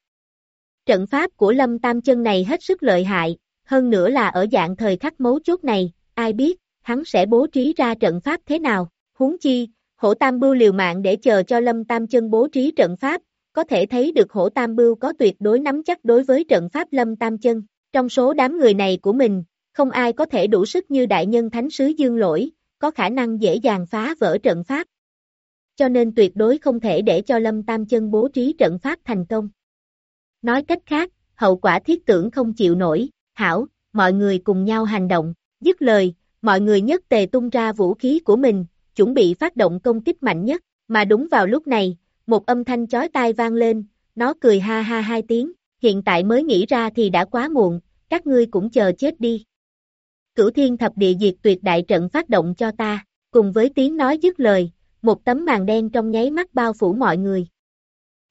Trận pháp của Lâm Tam Chân này hết sức lợi hại, hơn nữa là ở dạng thời khắc mấu chốt này, ai biết, hắn sẽ bố trí ra trận pháp thế nào, huống chi, hổ tam bưu liều mạng để chờ cho lâm tam chân bố trí trận pháp, có thể thấy được hổ tam bưu có tuyệt đối nắm chắc đối với trận pháp lâm tam chân, trong số đám người này của mình, không ai có thể đủ sức như đại nhân thánh sứ dương lỗi, có khả năng dễ dàng phá vỡ trận pháp. Cho nên tuyệt đối không thể để cho lâm tam chân bố trí trận pháp thành công. Nói cách khác, hậu quả thiết tưởng không chịu nổi, hảo, mọi người cùng nhau hành động, dứt lời, mọi người nhất tề tung ra vũ khí của mình, chuẩn bị phát động công kích mạnh nhất, mà đúng vào lúc này, một âm thanh chói tai vang lên, nó cười ha ha hai tiếng, hiện tại mới nghĩ ra thì đã quá muộn, các ngươi cũng chờ chết đi. Cửu thiên thập địa diệt tuyệt đại trận phát động cho ta, cùng với tiếng nói dứt lời, một tấm màn đen trong nháy mắt bao phủ mọi người.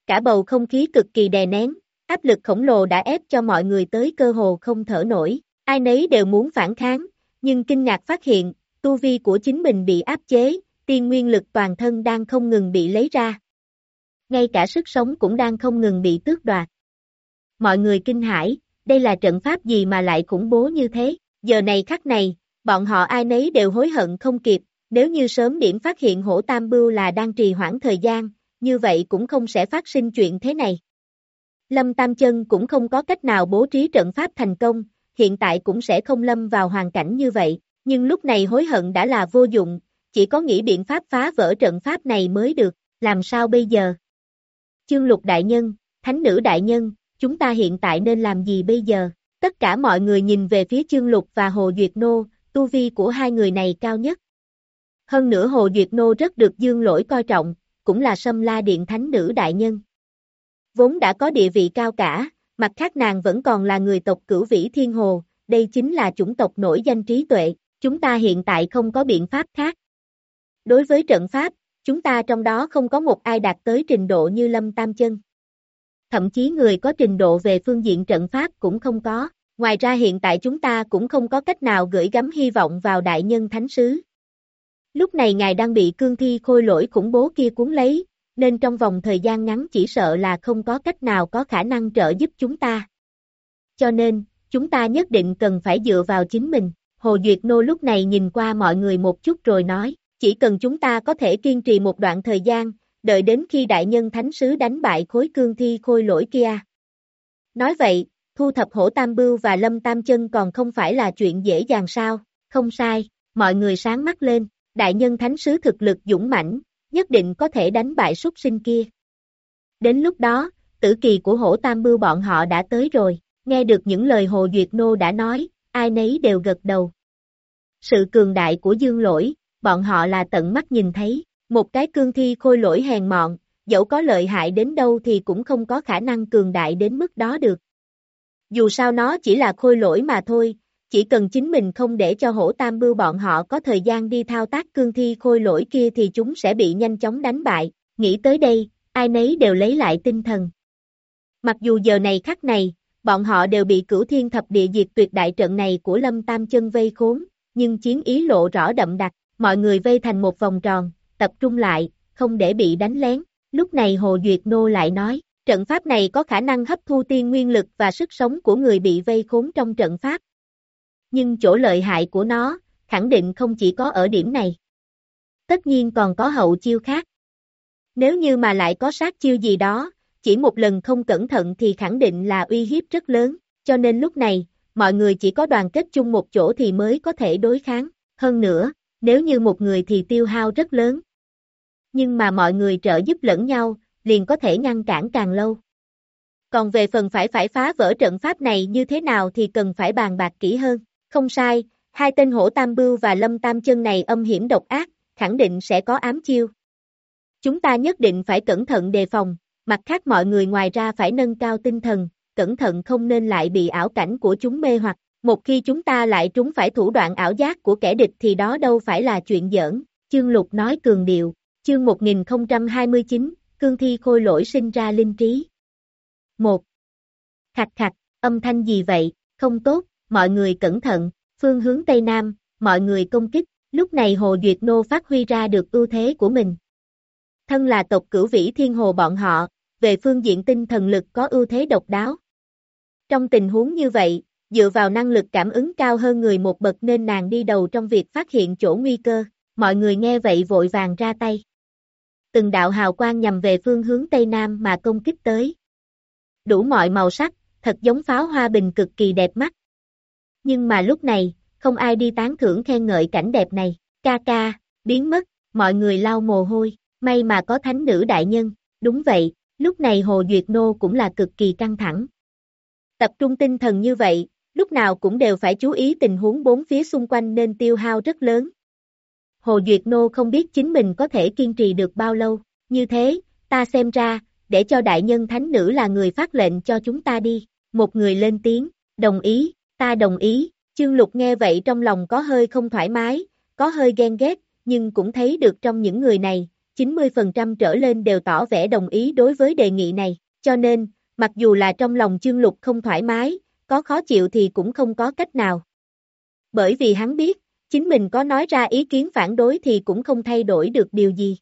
Cả bầu không khí cực kỳ đè nén, áp lực khổng lồ đã ép cho mọi người tới cơ hồ không thở nổi, ai nấy đều muốn phản kháng, nhưng kinh ngạc phát hiện, tu vi của chính mình bị áp chế, tiên nguyên lực toàn thân đang không ngừng bị lấy ra. Ngay cả sức sống cũng đang không ngừng bị tước đoạt. Mọi người kinh hãi, đây là trận pháp gì mà lại khủng bố như thế, giờ này khắc này, bọn họ ai nấy đều hối hận không kịp, nếu như sớm điểm phát hiện hổ tam bưu là đang trì hoãn thời gian, như vậy cũng không sẽ phát sinh chuyện thế này. Lâm Tam Chân cũng không có cách nào bố trí trận pháp thành công, hiện tại cũng sẽ không lâm vào hoàn cảnh như vậy, nhưng lúc này hối hận đã là vô dụng, chỉ có nghĩ biện pháp phá vỡ trận pháp này mới được, làm sao bây giờ? Chương lục đại nhân, thánh nữ đại nhân, chúng ta hiện tại nên làm gì bây giờ? Tất cả mọi người nhìn về phía chương lục và Hồ Duyệt Nô, tu vi của hai người này cao nhất. Hơn nữa Hồ Duyệt Nô rất được dương lỗi coi trọng, cũng là sâm la điện thánh nữ đại nhân. Vốn đã có địa vị cao cả, mặt khác nàng vẫn còn là người tộc cửu vĩ thiên hồ, đây chính là chủng tộc nổi danh trí tuệ, chúng ta hiện tại không có biện pháp khác. Đối với trận pháp, chúng ta trong đó không có một ai đạt tới trình độ như Lâm Tam Chân. Thậm chí người có trình độ về phương diện trận pháp cũng không có, ngoài ra hiện tại chúng ta cũng không có cách nào gửi gắm hy vọng vào đại nhân thánh sứ. Lúc này ngài đang bị cương thi khôi lỗi khủng bố kia cuốn lấy, nên trong vòng thời gian ngắn chỉ sợ là không có cách nào có khả năng trợ giúp chúng ta. Cho nên, chúng ta nhất định cần phải dựa vào chính mình. Hồ Duyệt Nô lúc này nhìn qua mọi người một chút rồi nói, chỉ cần chúng ta có thể kiên trì một đoạn thời gian, đợi đến khi đại nhân thánh sứ đánh bại khối cương thi khôi lỗi kia. Nói vậy, thu thập hổ tam bưu và lâm tam chân còn không phải là chuyện dễ dàng sao, không sai, mọi người sáng mắt lên, đại nhân thánh sứ thực lực dũng mãnh, nhất định có thể đánh bại súc sinh kia. Đến lúc đó, tử kỳ của hổ tam bưu bọn họ đã tới rồi, nghe được những lời Hồ Duyệt Nô đã nói, ai nấy đều gật đầu. Sự cường đại của dương lỗi, bọn họ là tận mắt nhìn thấy, một cái cương thi khôi lỗi hèn mọn, dẫu có lợi hại đến đâu thì cũng không có khả năng cường đại đến mức đó được. Dù sao nó chỉ là khôi lỗi mà thôi, chỉ cần chính mình không để cho hổ tam bưu bọn họ có thời gian đi thao tác cương thi khôi lỗi kia thì chúng sẽ bị nhanh chóng đánh bại, nghĩ tới đây, ai nấy đều lấy lại tinh thần. Mặc dù giờ này khắc này, bọn họ đều bị cửu thiên thập địa diệt tuyệt đại trận này của lâm tam chân vây khốn, nhưng chiến ý lộ rõ đậm đặc, mọi người vây thành một vòng tròn, tập trung lại, không để bị đánh lén. Lúc này Hồ Duyệt Nô lại nói, trận pháp này có khả năng hấp thu tiên nguyên lực và sức sống của người bị vây khốn trong trận pháp. Nhưng chỗ lợi hại của nó, khẳng định không chỉ có ở điểm này. Tất nhiên còn có hậu chiêu khác. Nếu như mà lại có sát chiêu gì đó, chỉ một lần không cẩn thận thì khẳng định là uy hiếp rất lớn, cho nên lúc này, mọi người chỉ có đoàn kết chung một chỗ thì mới có thể đối kháng. Hơn nữa, nếu như một người thì tiêu hao rất lớn. Nhưng mà mọi người trợ giúp lẫn nhau, liền có thể ngăn cản càng lâu. Còn về phần phải phải phá vỡ trận pháp này như thế nào thì cần phải bàn bạc kỹ hơn. Không sai, hai tên hổ tam bưu và lâm tam chân này âm hiểm độc ác, khẳng định sẽ có ám chiêu. Chúng ta nhất định phải cẩn thận đề phòng, mặt khác mọi người ngoài ra phải nâng cao tinh thần, cẩn thận không nên lại bị ảo cảnh của chúng mê hoặc. Một khi chúng ta lại trúng phải thủ đoạn ảo giác của kẻ địch thì đó đâu phải là chuyện giỡn, chương lục nói cường điệu, chương 1029, cương thi khôi lỗi sinh ra linh trí. 1. Khạch khạch, âm thanh gì vậy, không tốt, mọi người cẩn thận, phương hướng Tây Nam, mọi người công kích, lúc này Hồ Duyệt Nô phát huy ra được ưu thế của mình. Thân là tộc cửu vĩ thiên hồ bọn họ, về phương diện tinh thần lực có ưu thế độc đáo. Trong tình huống như vậy, dựa vào năng lực cảm ứng cao hơn người một bậc nên nàng đi đầu trong việc phát hiện chỗ nguy cơ, mọi người nghe vậy vội vàng ra tay. Từng đạo hào quang nhằm về phương hướng Tây Nam mà công kích tới. Đủ mọi màu sắc, thật giống pháo hoa bình cực kỳ đẹp mắt. Nhưng mà lúc này, không ai đi tán thưởng khen ngợi cảnh đẹp này, ca ca, biến mất, mọi người lau mồ hôi, may mà có thánh nữ đại nhân, đúng vậy, lúc này Hồ Duyệt Nô cũng là cực kỳ căng thẳng. Tập trung tinh thần như vậy, lúc nào cũng đều phải chú ý tình huống bốn phía xung quanh nên tiêu hao rất lớn. Hồ Duyệt Nô không biết chính mình có thể kiên trì được bao lâu, như thế, ta xem ra, để cho đại nhân thánh nữ là người phát lệnh cho chúng ta đi, một người lên tiếng, đồng ý, ta đồng ý, chương lục nghe vậy trong lòng có hơi không thoải mái, có hơi ghen ghét, nhưng cũng thấy được trong những người này, 90% trở lên đều tỏ vẻ đồng ý đối với đề nghị này, cho nên, mặc dù là trong lòng chương lục không thoải mái, có khó chịu thì cũng không có cách nào. Bởi vì hắn biết, chính mình có nói ra ý kiến phản đối thì cũng không thay đổi được điều gì.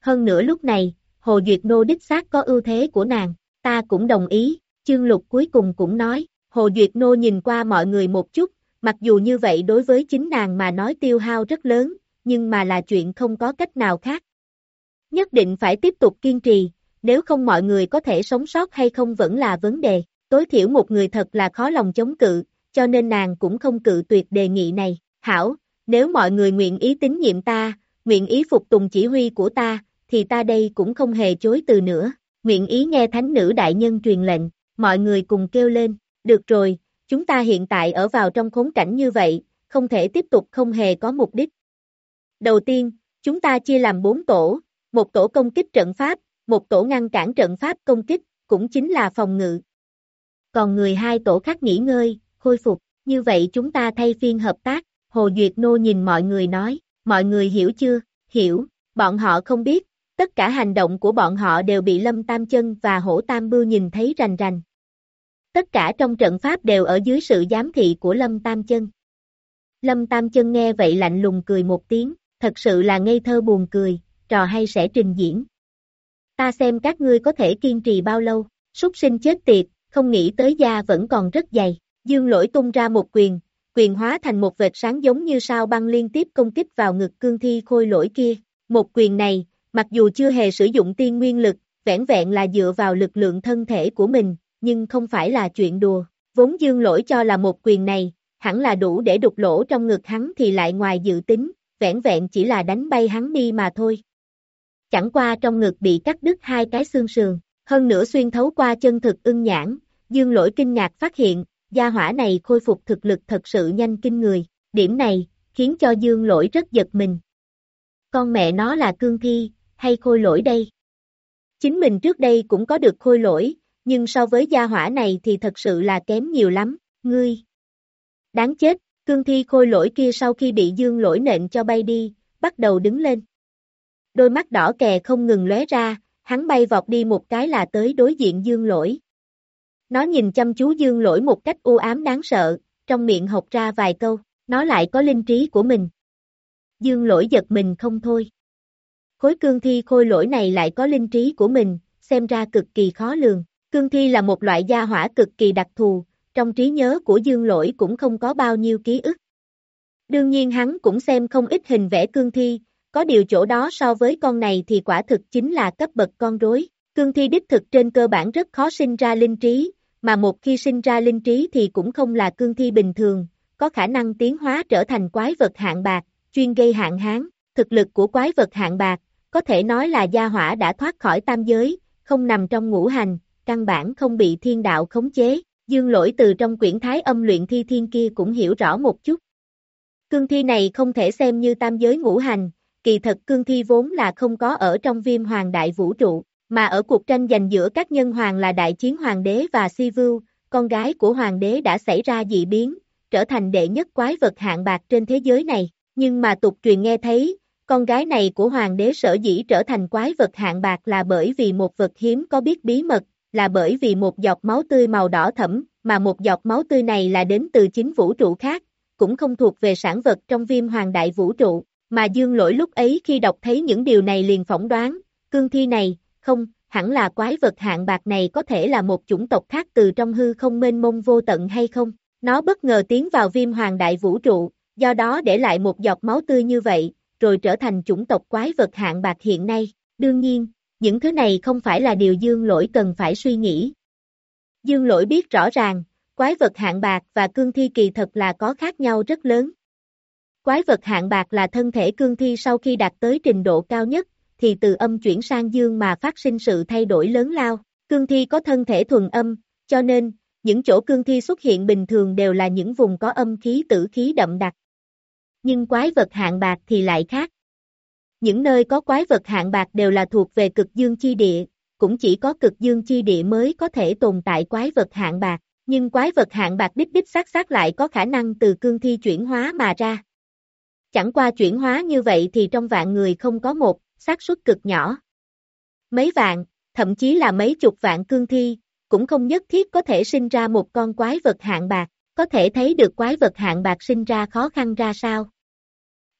Hơn nữa lúc này, Hồ Duyệt Nô đích xác có ưu thế của nàng, ta cũng đồng ý, chương lục cuối cùng cũng nói, Hồ Duyệt Nô nhìn qua mọi người một chút, mặc dù như vậy đối với chính nàng mà nói tiêu hao rất lớn, nhưng mà là chuyện không có cách nào khác. Nhất định phải tiếp tục kiên trì, nếu không mọi người có thể sống sót hay không vẫn là vấn đề, tối thiểu một người thật là khó lòng chống cự, cho nên nàng cũng không cự tuyệt đề nghị này, hảo, nếu mọi người nguyện ý tín nhiệm ta, nguyện ý phục tùng chỉ huy của ta, thì ta đây cũng không hề chối từ nữa, nguyện ý nghe thánh nữ đại nhân truyền lệnh, mọi người cùng kêu lên, được rồi, chúng ta hiện tại ở vào trong khốn cảnh như vậy, không thể tiếp tục không hề có mục đích. Đầu tiên, chúng ta chia làm bốn tổ, một tổ công kích trận pháp, một tổ ngăn cản trận pháp công kích, cũng chính là phòng ngự. Còn người hai tổ khác nghỉ ngơi, khôi phục, như vậy chúng ta thay phiên hợp tác, Hồ Duyệt Nô nhìn mọi người nói, mọi người hiểu chưa, hiểu, bọn họ không biết, tất cả hành động của bọn họ đều bị Lâm Tam Chân và Hổ Tam Bưu nhìn thấy rành rành. Tất cả trong trận pháp đều ở dưới sự giám thị của Lâm Tam Chân. Lâm Tam Chân nghe vậy lạnh lùng cười một tiếng, thật sự là ngây thơ buồn cười, trò hay sẽ trình diễn. Ta xem các ngươi có thể kiên trì bao lâu, súc sinh chết tiệt, không nghĩ tới da vẫn còn rất dày. Dương lỗi tung ra một quyền, quyền hóa thành một vệt sáng giống như sao băng liên tiếp công kích vào ngực cương thi khôi lỗi kia. Một quyền này, mặc dù chưa hề sử dụng tiên nguyên lực, vẻn vẹn là dựa vào lực lượng thân thể của mình, nhưng không phải là chuyện đùa. Vốn dương lỗi cho là một quyền này, hẳn là đủ để đục lỗ trong ngực hắn thì lại ngoài dự tính, vẻn vẹn chỉ là đánh bay hắn đi mà thôi. Chẳng qua trong ngực bị cắt đứt hai cái xương sườn, hơn nữa xuyên thấu qua chân thực ưng nhãn, dương lỗi kinh ngạc phát hiện, gia hỏa này khôi phục thực lực thật sự nhanh kinh người, điểm này, khiến cho dương lỗi rất giật mình. Con mẹ nó là cương thi, hay khôi lỗi đây? Chính mình trước đây cũng có được khôi lỗi, nhưng so với gia hỏa này thì thật sự là kém nhiều lắm, ngươi. Đáng chết, cương thi khôi lỗi kia sau khi bị dương lỗi nện cho bay đi, bắt đầu đứng lên. Đôi mắt đỏ kè không ngừng lóe ra, hắn bay vọt đi một cái là tới đối diện dương lỗi. Nó nhìn chăm chú dương lỗi một cách u ám đáng sợ, trong miệng học ra vài câu, nó lại có linh trí của mình. Dương lỗi giật mình không thôi. Khối cương thi khôi lỗi này lại có linh trí của mình, xem ra cực kỳ khó lường. Cương thi là một loại gia hỏa cực kỳ đặc thù, trong trí nhớ của dương lỗi cũng không có bao nhiêu ký ức. Đương nhiên hắn cũng xem không ít hình vẽ cương thi, có điều chỗ đó so với con này thì quả thực chính là cấp bậc con rối. Cương thi đích thực trên cơ bản rất khó sinh ra linh trí, mà một khi sinh ra linh trí thì cũng không là cương thi bình thường, có khả năng tiến hóa trở thành quái vật hạng bạc, chuyên gây hạn hán. Thực lực của quái vật hạng bạc, có thể nói là gia hỏa đã thoát khỏi tam giới, không nằm trong ngũ hành, căn bản không bị thiên đạo khống chế. Dương lỗi từ trong quyển thái âm luyện thi thiên kia cũng hiểu rõ một chút. Cương thi này không thể xem như tam giới ngũ hành, kỳ thật cương thi vốn là không có ở trong viêm hoàng đại vũ trụ, mà ở cuộc tranh giành giữa các nhân hoàng là đại chiến hoàng đế và si vưu, con gái của hoàng đế đã xảy ra dị biến, trở thành đệ nhất quái vật hạng bạc trên thế giới này, nhưng mà tục truyền nghe thấy, con gái này của hoàng đế sở dĩ trở thành quái vật hạng bạc là bởi vì một vật hiếm có biết bí mật, là bởi vì một giọt máu tươi màu đỏ thẫm, mà một giọt máu tươi này là đến từ chính vũ trụ khác, cũng không thuộc về sản vật trong viêm hoàng đại vũ trụ, mà dương lỗi lúc ấy khi đọc thấy những điều này liền phỏng đoán, cương thi này, không, hẳn là quái vật hạng bạc này có thể là một chủng tộc khác từ trong hư không mênh mông vô tận hay không, nó bất ngờ tiến vào viêm hoàng đại vũ trụ, do đó để lại một giọt máu tươi như vậy, rồi trở thành chủng tộc quái vật hạng bạc hiện nay, đương nhiên, những thứ này không phải là điều dương lỗi cần phải suy nghĩ. Dương lỗi biết rõ ràng, quái vật hạng bạc và cương thi kỳ thật là có khác nhau rất lớn. Quái vật hạng bạc là thân thể cương thi sau khi đạt tới trình độ cao nhất, thì từ âm chuyển sang dương mà phát sinh sự thay đổi lớn lao. Cương thi có thân thể thuần âm, cho nên, những chỗ cương thi xuất hiện bình thường đều là những vùng có âm khí tử khí đậm đặc. Nhưng quái vật hạng bạc thì lại khác. Những nơi có quái vật hạng bạc đều là thuộc về cực dương chi địa, cũng chỉ có cực dương chi địa mới có thể tồn tại quái vật hạng bạc, nhưng quái vật hạng bạc đích đích xác xác lại có khả năng từ cương thi chuyển hóa mà ra. Chẳng qua chuyển hóa như vậy thì trong vạn người không có một, xác suất cực nhỏ. Mấy vạn, thậm chí là mấy chục vạn cương thi, cũng không nhất thiết có thể sinh ra một con quái vật hạng bạc, có thể thấy được quái vật hạng bạc sinh ra khó khăn ra sao.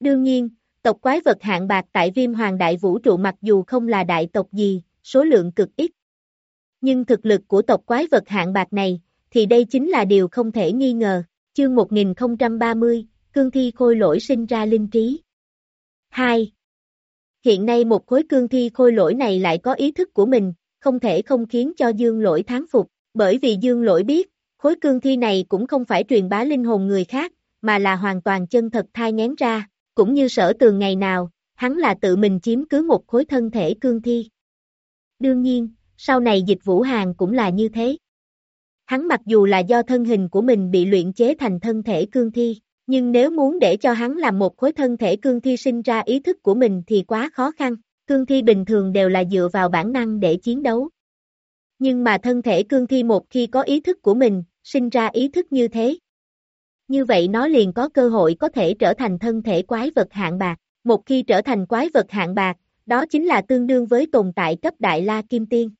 Đương nhiên, tộc quái vật hạng bạc tại viêm hoàng đại vũ trụ mặc dù không là đại tộc gì, số lượng cực ít. Nhưng thực lực của tộc quái vật hạng bạc này, thì đây chính là điều không thể nghi ngờ. Chương 1030, Cương Thi Khôi Lỗi sinh ra linh trí. 2. Hiện nay một khối cương thi khôi lỗi này lại có ý thức của mình, không thể không khiến cho dương lỗi thán phục, bởi vì dương lỗi biết, khối cương thi này cũng không phải truyền bá linh hồn người khác, mà là hoàn toàn chân thật thai ngén ra, cũng như sở tường ngày nào, hắn là tự mình chiếm cứ một khối thân thể cương thi. Đương nhiên, sau này dịch vũ hàng cũng là như thế. Hắn mặc dù là do thân hình của mình bị luyện chế thành thân thể cương thi, nhưng nếu muốn để cho hắn làm một khối thân thể cương thi sinh ra ý thức của mình thì quá khó khăn, cương thi bình thường đều là dựa vào bản năng để chiến đấu. Nhưng mà thân thể cương thi một khi có ý thức của mình, sinh ra ý thức như thế. Như vậy nó liền có cơ hội có thể trở thành thân thể quái vật hạng bạc. Một khi trở thành quái vật hạng bạc, đó chính là tương đương với tồn tại cấp đại la kim tiên.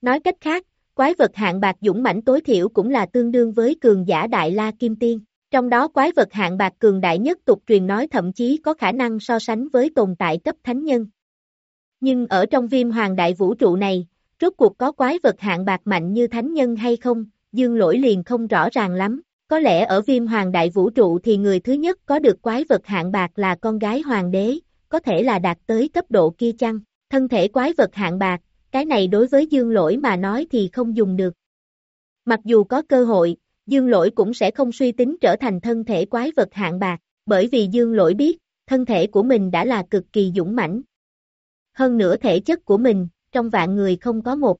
Nói cách khác, quái vật hạng bạc dũng mãnh tối thiểu cũng là tương đương với cường giả đại la kim tiên. Trong đó quái vật hạng bạc cường đại nhất tục truyền nói thậm chí có khả năng so sánh với tồn tại cấp thánh nhân. Nhưng ở trong viêm hoàng đại vũ trụ này, rốt cuộc có quái vật hạng bạc mạnh như thánh nhân hay không, dương lỗi liền không rõ ràng lắm. Có lẽ ở viêm hoàng đại vũ trụ thì người thứ nhất có được quái vật hạng bạc là con gái hoàng đế, có thể là đạt tới cấp độ kia chăng, thân thể quái vật hạng bạc, cái này đối với dương lỗi mà nói thì không dùng được. Mặc dù có cơ hội, dương lỗi cũng sẽ không suy tính trở thành thân thể quái vật hạng bạc, bởi vì dương lỗi biết, thân thể của mình đã là cực kỳ dũng mãnh. Hơn nữa thể chất của mình, trong vạn người không có một.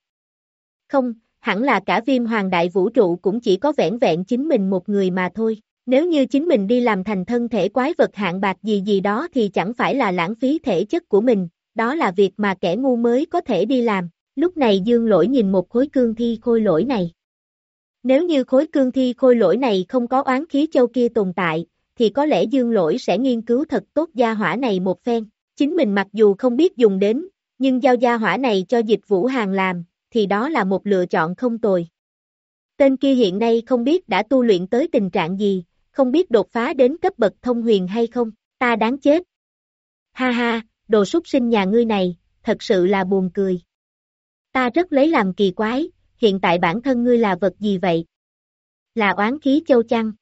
Không, hẳn là cả viêm hoàng đại vũ trụ cũng chỉ có vẻn vẹn chính mình một người mà thôi. Nếu như chính mình đi làm thành thân thể quái vật hạng bạc gì gì đó thì chẳng phải là lãng phí thể chất của mình, đó là việc mà kẻ ngu mới có thể đi làm. Lúc này dương lỗi nhìn một khối cương thi khôi lỗi này. Nếu như khối cương thi khôi lỗi này không có oán khí châu kia tồn tại, thì có lẽ dương lỗi sẽ nghiên cứu thật tốt gia hỏa này một phen. Chính mình mặc dù không biết dùng đến, nhưng giao gia hỏa này cho dịch vũ hàng làm, thì đó là một lựa chọn không tồi. Tên kia hiện nay không biết đã tu luyện tới tình trạng gì, không biết đột phá đến cấp bậc thông huyền hay không, ta đáng chết. Ha ha, đồ súc sinh nhà ngươi này, thật sự là buồn cười. Ta rất lấy làm kỳ quái, hiện tại bản thân ngươi là vật gì vậy? Là oán khí châu chăng?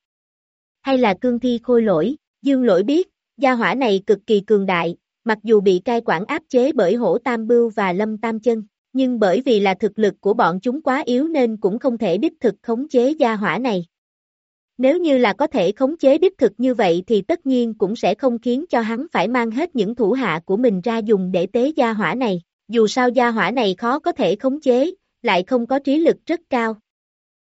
Hay là cương thi khôi lỗi? Dương lỗi biết, gia hỏa này cực kỳ cường đại, mặc dù bị cai quản áp chế bởi hổ tam bưu và lâm tam chân, nhưng bởi vì là thực lực của bọn chúng quá yếu nên cũng không thể đích thực khống chế gia hỏa này. Nếu như là có thể khống chế đích thực như vậy thì tất nhiên cũng sẽ không khiến cho hắn phải mang hết những thủ hạ của mình ra dùng để tế gia hỏa này. Dù sao gia hỏa này khó có thể khống chế, lại không có trí lực rất cao.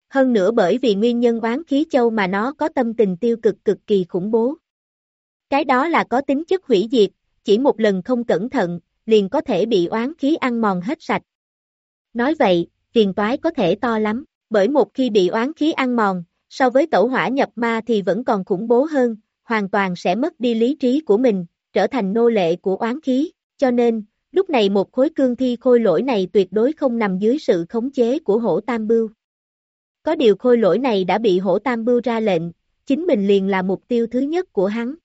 Hơn nữa bởi vì nguyên nhân oán khí châu mà nó có tâm tình tiêu cực cực kỳ khủng bố. Cái đó là có tính chất hủy diệt, chỉ một lần không cẩn thận, liền có thể bị oán khí ăn mòn hết sạch. Nói vậy, phiền toái có thể to lắm, bởi một khi bị oán khí ăn mòn, so với tẩu hỏa nhập ma thì vẫn còn khủng bố hơn, hoàn toàn sẽ mất đi lý trí của mình, trở thành nô lệ của oán khí, cho nên, lúc này một khối cương thi khôi lỗi này tuyệt đối không nằm dưới sự khống chế của hổ tam bưu. Có điều khôi lỗi này đã bị hổ tam bưu ra lệnh, chính mình liền là mục tiêu thứ nhất của hắn.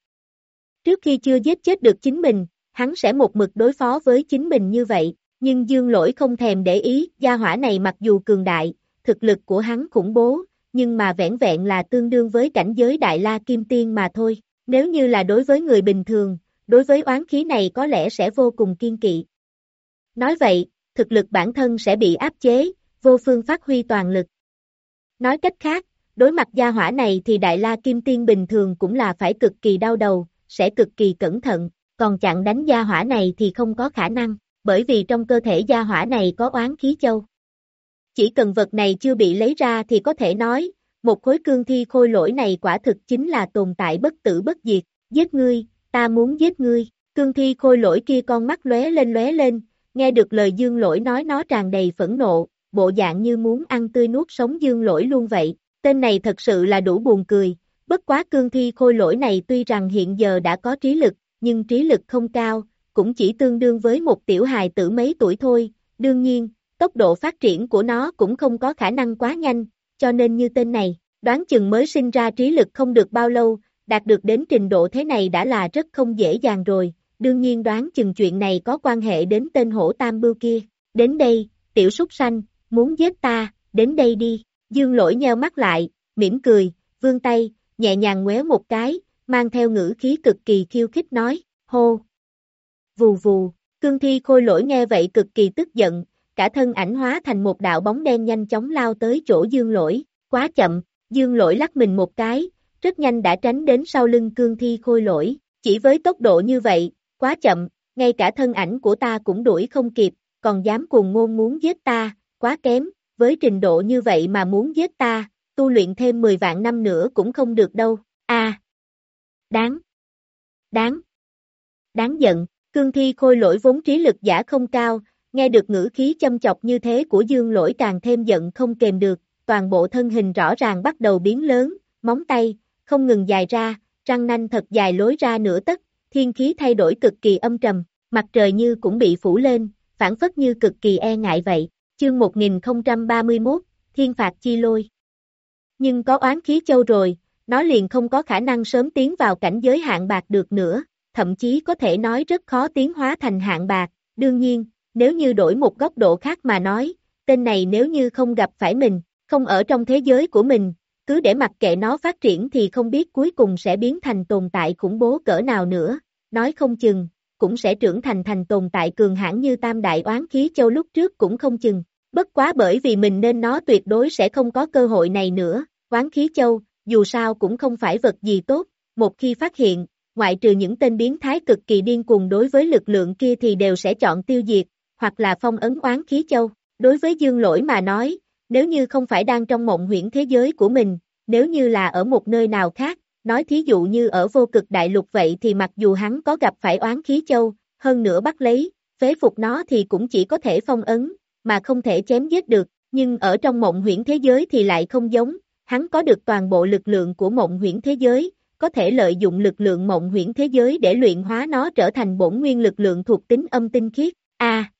Trước khi chưa giết chết được chính mình, hắn sẽ một mực đối phó với chính mình như vậy, nhưng dương lỗi không thèm để ý, gia hỏa này mặc dù cường đại, thực lực của hắn khủng bố, nhưng mà vẻn vẹn là tương đương với cảnh giới đại la kim tiên mà thôi, nếu như là đối với người bình thường, đối với oán khí này có lẽ sẽ vô cùng kiên kỵ. Nói vậy, thực lực bản thân sẽ bị áp chế, vô phương phát huy toàn lực. Nói cách khác, đối mặt gia hỏa này thì đại la kim tiên bình thường cũng là phải cực kỳ đau đầu, sẽ cực kỳ cẩn thận, còn chặn đánh gia hỏa này thì không có khả năng, bởi vì trong cơ thể gia hỏa này có oán khí châu. Chỉ cần vật này chưa bị lấy ra thì có thể nói, một khối cương thi khôi lỗi này quả thực chính là tồn tại bất tử bất diệt, giết ngươi, ta muốn giết ngươi, cương thi khôi lỗi kia con mắt lóe lên lóe lên, nghe được lời dương lỗi nói nó tràn đầy phẫn nộ, bộ dạng như muốn ăn tươi nuốt sống dương lỗi luôn vậy, tên này thật sự là đủ buồn cười, bất quá cương thi khôi lỗi này tuy rằng hiện giờ đã có trí lực, nhưng trí lực không cao, cũng chỉ tương đương với một tiểu hài tử mấy tuổi thôi, đương nhiên, tốc độ phát triển của nó cũng không có khả năng quá nhanh, cho nên như tên này, đoán chừng mới sinh ra trí lực không được bao lâu, đạt được đến trình độ thế này đã là rất không dễ dàng rồi, đương nhiên đoán chừng chuyện này có quan hệ đến tên hổ tam bưu kia, đến đây, tiểu súc sanh, muốn giết ta, đến đây đi, dương lỗi nheo mắt lại, mỉm cười, vương tay, nhẹ nhàng nguéo một cái, mang theo ngữ khí cực kỳ khiêu khích nói, hô. Vù vù, cương thi khôi lỗi nghe vậy cực kỳ tức giận, cả thân ảnh hóa thành một đạo bóng đen nhanh chóng lao tới chỗ dương lỗi, quá chậm, dương lỗi lắc mình một cái, rất nhanh đã tránh đến sau lưng cương thi khôi lỗi, chỉ với tốc độ như vậy, quá chậm, ngay cả thân ảnh của ta cũng đuổi không kịp, còn dám cuồng ngôn muốn giết ta, quá kém, với trình độ như vậy mà muốn giết ta, tu luyện thêm 10 vạn năm nữa cũng không được đâu, a Đáng. Đáng. Đáng giận, cương thi khôi lỗi vốn trí lực giả không cao, nghe được ngữ khí châm chọc như thế của dương lỗi càng thêm giận không kềm được, toàn bộ thân hình rõ ràng bắt đầu biến lớn, móng tay, không ngừng dài ra, răng nanh thật dài lối ra nửa tấc, thiên khí thay đổi cực kỳ âm trầm, mặt trời như cũng bị phủ lên, phản phất như cực kỳ e ngại vậy. Chương 1031, Thiên phạt chi lôi. Nhưng có oán khí châu rồi, nó liền không có khả năng sớm tiến vào cảnh giới hạng bạc được nữa, thậm chí có thể nói rất khó tiến hóa thành hạng bạc. Đương nhiên, nếu như đổi một góc độ khác mà nói, tên này nếu như không gặp phải mình, không ở trong thế giới của mình, cứ để mặc kệ nó phát triển thì không biết cuối cùng sẽ biến thành tồn tại khủng bố cỡ nào nữa, nói không chừng, cũng sẽ trưởng thành thành tồn tại cường hãn như tam đại oán khí châu lúc trước cũng không chừng. Bất quá bởi vì mình nên nó tuyệt đối sẽ không có cơ hội này nữa, oán khí châu, dù sao cũng không phải vật gì tốt, một khi phát hiện, ngoại trừ những tên biến thái cực kỳ điên cuồng đối với lực lượng kia thì đều sẽ chọn tiêu diệt, hoặc là phong ấn oán khí châu. Đối với dương lỗi mà nói, nếu như không phải đang trong mộng huyễn thế giới của mình, nếu như là ở một nơi nào khác, nói thí dụ như ở vô cực đại lục vậy thì mặc dù hắn có gặp phải oán khí châu, hơn nữa bắt lấy, phế phục nó thì cũng chỉ có thể phong ấn, mà không thể chém giết được, nhưng ở trong mộng huyễn thế giới thì lại không giống, hắn có được toàn bộ lực lượng của mộng huyễn thế giới, có thể lợi dụng lực lượng mộng huyễn thế giới để luyện hóa nó trở thành bổn nguyên lực lượng thuộc tính âm tinh khiết. A.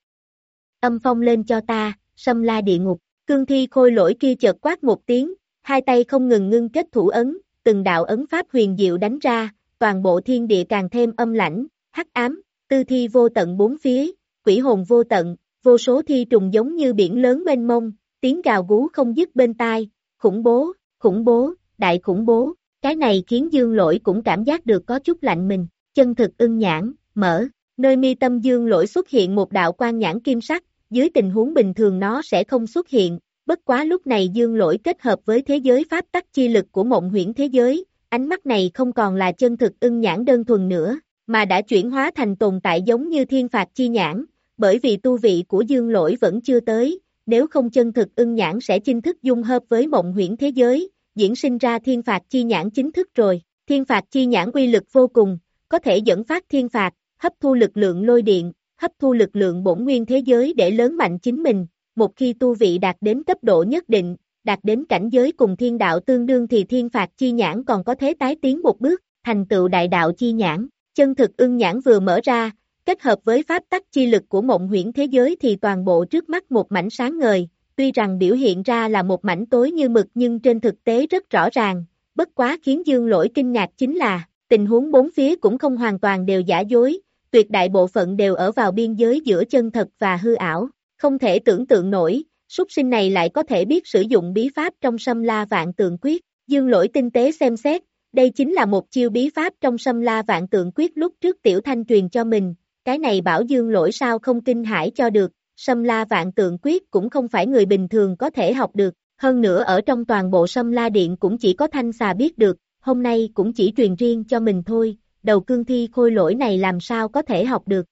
âm phong lên cho ta, xâm la địa ngục, cương thi khôi lỗi kia chợt quát một tiếng, hai tay không ngừng ngưng kết thủ ấn, từng đạo ấn pháp huyền diệu đánh ra, toàn bộ thiên địa càng thêm âm lãnh, hắc ám, tư thi vô tận bốn phía, quỷ hồn vô tận, vô số thi trùng giống như biển lớn mênh mông, tiếng gào gú không dứt bên tai, khủng bố, khủng bố, đại khủng bố, cái này khiến dương lỗi cũng cảm giác được có chút lạnh mình, chân thực ưng nhãn, mở, nơi mi tâm dương lỗi xuất hiện một đạo quan nhãn kim sắc, dưới tình huống bình thường nó sẽ không xuất hiện, bất quá lúc này dương lỗi kết hợp với thế giới pháp tắc chi lực của mộng huyễn thế giới, ánh mắt này không còn là chân thực ưng nhãn đơn thuần nữa, mà đã chuyển hóa thành tồn tại giống như thiên phạt chi nhãn, bởi vì tu vị của dương lỗi vẫn chưa tới, nếu không chân thực ưng nhãn sẽ chính thức dung hợp với mộng huyễn thế giới, diễn sinh ra thiên phạt chi nhãn chính thức rồi, thiên phạt chi nhãn uy lực vô cùng, có thể dẫn phát thiên phạt, hấp thu lực lượng lôi điện, hấp thu lực lượng bổn nguyên thế giới để lớn mạnh chính mình, một khi tu vị đạt đến cấp độ nhất định, đạt đến cảnh giới cùng thiên đạo tương đương thì thiên phạt chi nhãn còn có thế tái tiến một bước, thành tựu đại đạo chi nhãn, chân thực ưng nhãn vừa mở ra, kết hợp với pháp tắc chi lực của mộng huyễn thế giới thì toàn bộ trước mắt một mảnh sáng ngời, tuy rằng biểu hiện ra là một mảnh tối như mực nhưng trên thực tế rất rõ ràng, bất quá khiến dương lỗi kinh ngạc chính là, tình huống bốn phía cũng không hoàn toàn đều giả dối, tuyệt đại bộ phận đều ở vào biên giới giữa chân thật và hư ảo, không thể tưởng tượng nổi, súc sinh này lại có thể biết sử dụng bí pháp trong sâm la vạn tượng quyết, dương lỗi tinh tế xem xét, đây chính là một chiêu bí pháp trong sâm la vạn tượng quyết lúc trước tiểu thanh truyền cho mình, cái này bảo dương lỗi sao không kinh hãi cho được, sâm la vạn tượng quyết cũng không phải người bình thường có thể học được, hơn nữa ở trong toàn bộ sâm la điện cũng chỉ có thanh xà biết được, hôm nay cũng chỉ truyền riêng cho mình thôi, đầu cương thi khôi lỗi này làm sao có thể học được.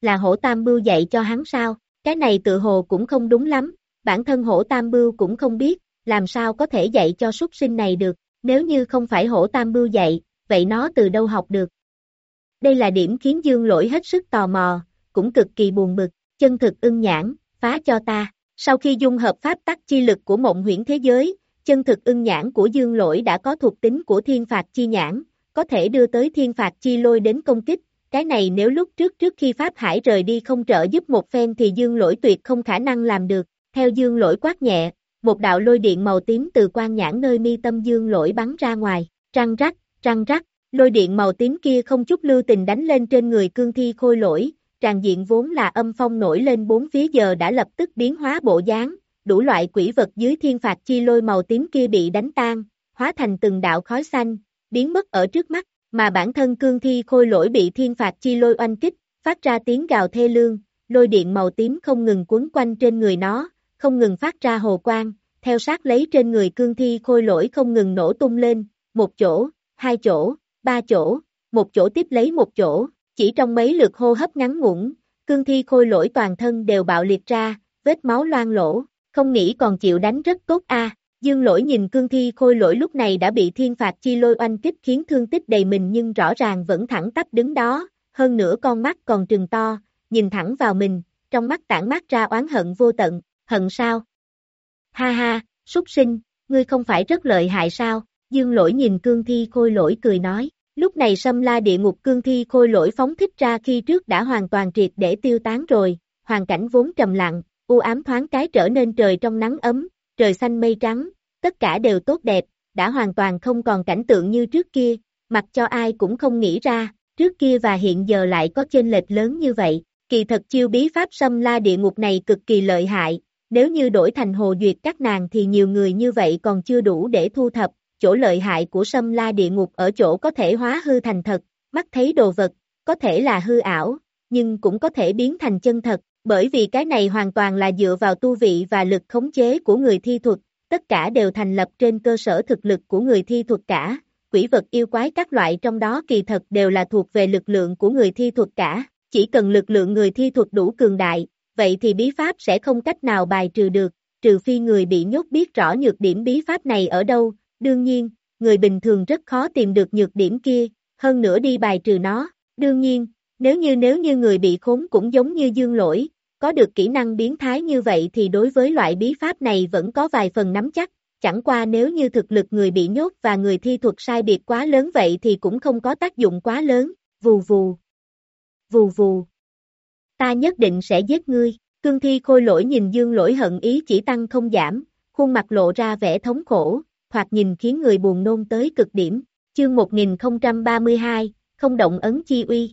Là hổ tam bưu dạy cho hắn sao, cái này tự hồ cũng không đúng lắm, bản thân hổ tam bưu cũng không biết, làm sao có thể dạy cho súc sinh này được, nếu như không phải hổ tam bưu dạy, vậy nó từ đâu học được. Đây là điểm khiến dương lỗi hết sức tò mò, cũng cực kỳ buồn bực, chân thực ưng nhãn, phá cho ta. Sau khi dung hợp pháp tắc chi lực của mộng huyễn thế giới, chân thực ưng nhãn của dương lỗi đã có thuộc tính của thiên phạt chi nhãn, có thể đưa tới thiên phạt chi lôi đến công kích. Cái này nếu lúc trước trước khi Pháp Hải rời đi không trợ giúp một phen thì dương lỗi tuyệt không khả năng làm được. Theo dương lỗi quát nhẹ, một đạo lôi điện màu tím từ quan nhãn nơi mi tâm dương lỗi bắn ra ngoài, răng rắc, răng rắc, lôi điện màu tím kia không chút lưu tình đánh lên trên người cương thi khôi lỗi, tràn diện vốn là âm phong nổi lên bốn phía giờ đã lập tức biến hóa bộ dáng, đủ loại quỷ vật dưới thiên phạt chi lôi màu tím kia bị đánh tan, hóa thành từng đạo khói xanh, biến mất ở trước mắt, mà bản thân cương thi khôi lỗi bị thiên phạt chi lôi oanh kích, phát ra tiếng gào thê lương, lôi điện màu tím không ngừng quấn quanh trên người nó, không ngừng phát ra hồ quang, theo sát lấy trên người cương thi khôi lỗi không ngừng nổ tung lên, một chỗ, hai chỗ, ba chỗ, một chỗ tiếp lấy một chỗ, chỉ trong mấy lượt hô hấp ngắn ngủn, cương thi khôi lỗi toàn thân đều bạo liệt ra, vết máu loang lỗ, không nghĩ còn chịu đánh rất tốt a. Dương lỗi nhìn cương thi khôi lỗi lúc này đã bị thiên phạt chi lôi oanh kích khiến thương tích đầy mình nhưng rõ ràng vẫn thẳng tắp đứng đó, hơn nữa con mắt còn trừng to, nhìn thẳng vào mình, trong mắt tản mát ra oán hận vô tận, hận sao? Ha ha, súc sinh, ngươi không phải rất lợi hại sao? Dương lỗi nhìn cương thi khôi lỗi cười nói, lúc này xâm la địa ngục cương thi khôi lỗi phóng thích ra khi trước đã hoàn toàn triệt để tiêu tán rồi, hoàn cảnh vốn trầm lặng, u ám thoáng cái trở nên trời trong nắng ấm, trời xanh mây trắng, tất cả đều tốt đẹp, đã hoàn toàn không còn cảnh tượng như trước kia, mặc cho ai cũng không nghĩ ra, trước kia và hiện giờ lại có chênh lệch lớn như vậy, kỳ thật chiêu bí pháp xâm la địa ngục này cực kỳ lợi hại, nếu như đổi thành hồ duyệt các nàng thì nhiều người như vậy còn chưa đủ để thu thập, chỗ lợi hại của xâm la địa ngục ở chỗ có thể hóa hư thành thật, mắt thấy đồ vật, có thể là hư ảo, nhưng cũng có thể biến thành chân thật, bởi vì cái này hoàn toàn là dựa vào tu vị và lực khống chế của người thi thuật, tất cả đều thành lập trên cơ sở thực lực của người thi thuật cả, quỷ vật yêu quái các loại trong đó kỳ thật đều là thuộc về lực lượng của người thi thuật cả, chỉ cần lực lượng người thi thuật đủ cường đại, vậy thì bí pháp sẽ không cách nào bài trừ được, trừ phi người bị nhốt biết rõ nhược điểm bí pháp này ở đâu, đương nhiên, người bình thường rất khó tìm được nhược điểm kia, hơn nữa đi bài trừ nó, đương nhiên, nếu như nếu như người bị khốn cũng giống như dương lỗi, có được kỹ năng biến thái như vậy thì đối với loại bí pháp này vẫn có vài phần nắm chắc, chẳng qua nếu như thực lực người bị nhốt và người thi thuật sai biệt quá lớn vậy thì cũng không có tác dụng quá lớn, vù vù, vù vù. Ta nhất định sẽ giết ngươi, cương thi khôi lỗi nhìn dương lỗi hận ý chỉ tăng không giảm, khuôn mặt lộ ra vẻ thống khổ, hoặc nhìn khiến người buồn nôn tới cực điểm, chương 1032, không động ấn chi uy.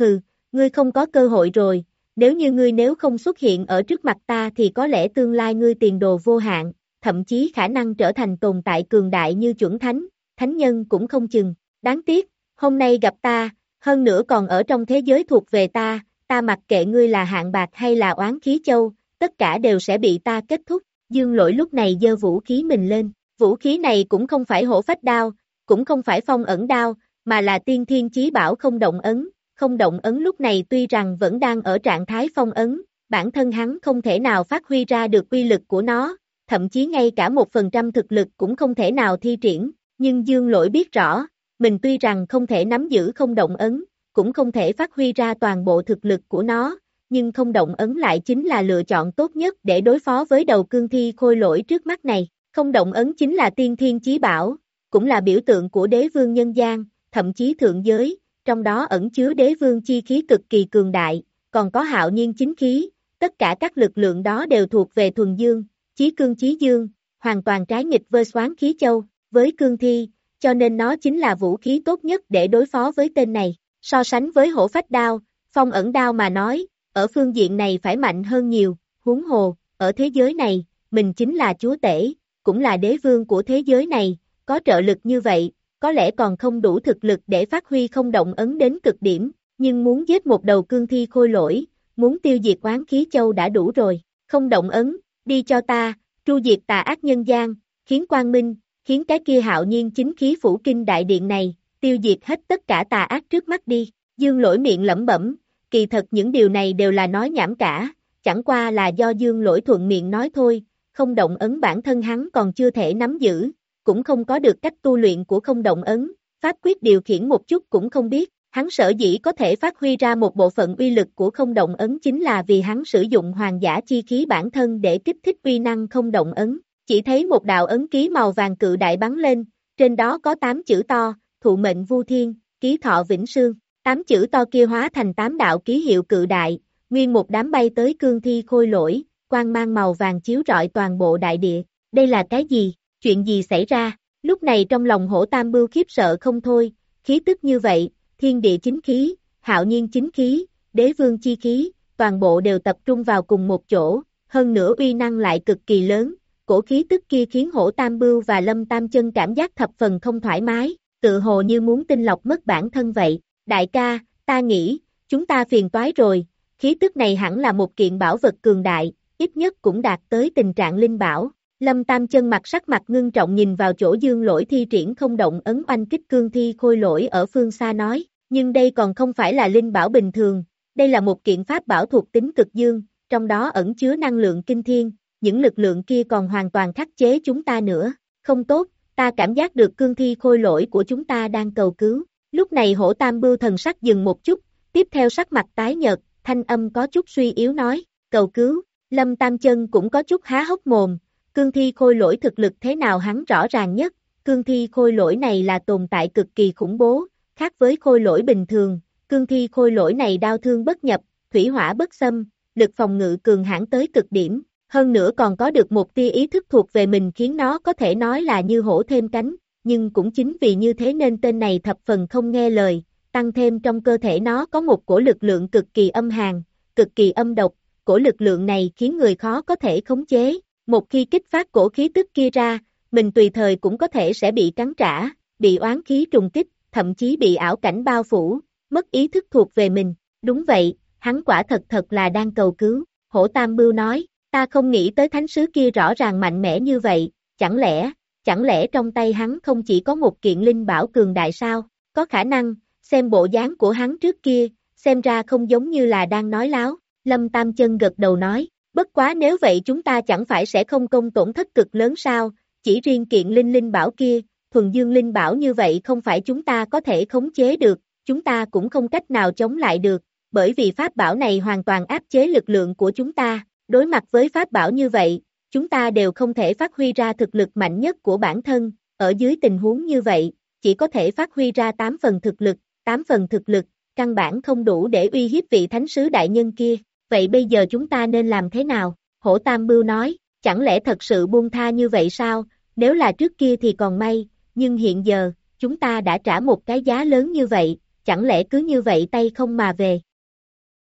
Hừ, ngươi không có cơ hội rồi, nếu như ngươi nếu không xuất hiện ở trước mặt ta thì có lẽ tương lai ngươi tiền đồ vô hạn, thậm chí khả năng trở thành tồn tại cường đại như chuẩn thánh, thánh nhân cũng không chừng. Đáng tiếc, hôm nay gặp ta, hơn nữa còn ở trong thế giới thuộc về ta, ta mặc kệ ngươi là hạng bạc hay là oán khí châu, tất cả đều sẽ bị ta kết thúc. Dương lỗi lúc này dơ vũ khí mình lên, vũ khí này cũng không phải hổ phách đao, cũng không phải phong ẩn đao, mà là tiên thiên chí bảo không động ấn, không động ấn lúc này tuy rằng vẫn đang ở trạng thái phong ấn, bản thân hắn không thể nào phát huy ra được quy lực của nó, thậm chí ngay cả một phần trăm thực lực cũng không thể nào thi triển, nhưng Dương Lỗi biết rõ, mình tuy rằng không thể nắm giữ không động ấn, cũng không thể phát huy ra toàn bộ thực lực của nó, nhưng không động ấn lại chính là lựa chọn tốt nhất để đối phó với đầu cương thi khôi lỗi trước mắt này. Không động ấn chính là tiên thiên chí bảo, cũng là biểu tượng của đế vương nhân gian, thậm chí thượng giới, trong đó ẩn chứa đế vương chi khí cực kỳ cường đại, còn có hạo nhiên chính khí, tất cả các lực lượng đó đều thuộc về thuần dương, chí cương chí dương, hoàn toàn trái nghịch với xoán khí châu, với cương thi, cho nên nó chính là vũ khí tốt nhất để đối phó với tên này. So sánh với hổ phách đao, phong ẩn đao mà nói, ở phương diện này phải mạnh hơn nhiều, huống hồ, ở thế giới này, mình chính là chúa tể, cũng là đế vương của thế giới này, có trợ lực như vậy, có lẽ còn không đủ thực lực để phát huy không động ấn đến cực điểm, nhưng muốn giết một đầu cương thi khôi lỗi, muốn tiêu diệt quán khí châu đã đủ rồi, không động ấn, đi cho ta, tru diệt tà ác nhân gian, khiến quang minh, khiến cái kia hạo nhiên chính khí phủ kinh đại điện này, tiêu diệt hết tất cả tà ác trước mắt đi, dương lỗi miệng lẩm bẩm, kỳ thật những điều này đều là nói nhảm cả, chẳng qua là do dương lỗi thuận miệng nói thôi, không động ấn bản thân hắn còn chưa thể nắm giữ, cũng không có được cách tu luyện của không động ấn, pháp quyết điều khiển một chút cũng không biết, hắn sở dĩ có thể phát huy ra một bộ phận uy lực của không động ấn chính là vì hắn sử dụng hoàng giả chi khí bản thân để kích thích uy năng không động ấn, chỉ thấy một đạo ấn ký màu vàng cự đại bắn lên, trên đó có 8 chữ to, thụ mệnh vu thiên, ký thọ vĩnh sương, tám chữ to kia hóa thành tám đạo ký hiệu cự đại, nguyên một đám bay tới cương thi khôi lỗi, quang mang màu vàng chiếu rọi toàn bộ đại địa, đây là cái gì, chuyện gì xảy ra, lúc này trong lòng hổ tam bưu khiếp sợ không thôi, khí tức như vậy, thiên địa chính khí, hạo nhiên chính khí, đế vương chi khí, toàn bộ đều tập trung vào cùng một chỗ, hơn nữa uy năng lại cực kỳ lớn, cổ khí tức kia khiến hổ tam bưu và lâm tam chân cảm giác thập phần không thoải mái, tự hồ như muốn tinh lọc mất bản thân vậy, đại ca, ta nghĩ, chúng ta phiền toái rồi, khí tức này hẳn là một kiện bảo vật cường đại, ít nhất cũng đạt tới tình trạng linh bảo. Lâm Tam chân mặt sắc mặt ngưng trọng nhìn vào chỗ dương lỗi thi triển không động ấn oanh kích cương thi khôi lỗi ở phương xa nói, nhưng đây còn không phải là linh bảo bình thường, đây là một kiện pháp bảo thuộc tính cực dương, trong đó ẩn chứa năng lượng kinh thiên, những lực lượng kia còn hoàn toàn khắc chế chúng ta nữa, không tốt, ta cảm giác được cương thi khôi lỗi của chúng ta đang cầu cứu. Lúc này hổ tam bưu thần sắc dừng một chút, tiếp theo sắc mặt tái nhợt, thanh âm có chút suy yếu nói, cầu cứu, lâm tam chân cũng có chút há hốc mồm, cương thi khôi lỗi thực lực thế nào hắn rõ ràng nhất, cương thi khôi lỗi này là tồn tại cực kỳ khủng bố, khác với khôi lỗi bình thường, cương thi khôi lỗi này đau thương bất nhập, thủy hỏa bất xâm, lực phòng ngự cường hãn tới cực điểm, hơn nữa còn có được một tia ý thức thuộc về mình khiến nó có thể nói là như hổ thêm cánh, nhưng cũng chính vì như thế nên tên này thập phần không nghe lời, tăng thêm trong cơ thể nó có một cổ lực lượng cực kỳ âm hàn, cực kỳ âm độc, cổ lực lượng này khiến người khó có thể khống chế, một khi kích phát cổ khí tức kia ra, mình tùy thời cũng có thể sẽ bị cắn trả, bị oán khí trùng kích, thậm chí bị ảo cảnh bao phủ, mất ý thức thuộc về mình, đúng vậy, hắn quả thật thật là đang cầu cứu, hổ tam bưu nói, ta không nghĩ tới thánh sứ kia rõ ràng mạnh mẽ như vậy, chẳng lẽ, chẳng lẽ trong tay hắn không chỉ có một kiện linh bảo cường đại sao, có khả năng, xem bộ dáng của hắn trước kia, xem ra không giống như là đang nói láo, lâm tam chân gật đầu nói, bất quá nếu vậy chúng ta chẳng phải sẽ không công tổn thất cực lớn sao, chỉ riêng kiện linh linh bảo kia, thuần dương linh bảo như vậy không phải chúng ta có thể khống chế được, chúng ta cũng không cách nào chống lại được, bởi vì pháp bảo này hoàn toàn áp chế lực lượng của chúng ta, đối mặt với pháp bảo như vậy, chúng ta đều không thể phát huy ra thực lực mạnh nhất của bản thân, ở dưới tình huống như vậy, chỉ có thể phát huy ra 8 phần thực lực, 8 phần thực lực, căn bản không đủ để uy hiếp vị thánh sứ đại nhân kia, vậy bây giờ chúng ta nên làm thế nào? Hổ Tam Bưu nói, chẳng lẽ thật sự buông tha như vậy sao, nếu là trước kia thì còn may, nhưng hiện giờ, chúng ta đã trả một cái giá lớn như vậy, chẳng lẽ cứ như vậy tay không mà về.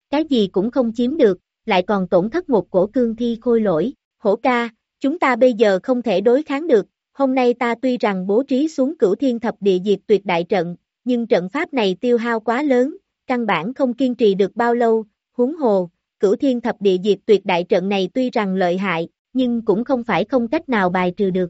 Cái gì cũng không chiếm được, lại còn tổn thất một cổ cương thi khôi lỗi, hổ ca, chúng ta bây giờ không thể đối kháng được, hôm nay ta tuy rằng bố trí xuống cửu thiên thập địa diệt tuyệt đại trận, nhưng trận pháp này tiêu hao quá lớn, căn bản không kiên trì được bao lâu, huống hồ, cửu thiên thập địa diệt tuyệt đại trận này tuy rằng lợi hại, nhưng cũng không phải không cách nào bài trừ được.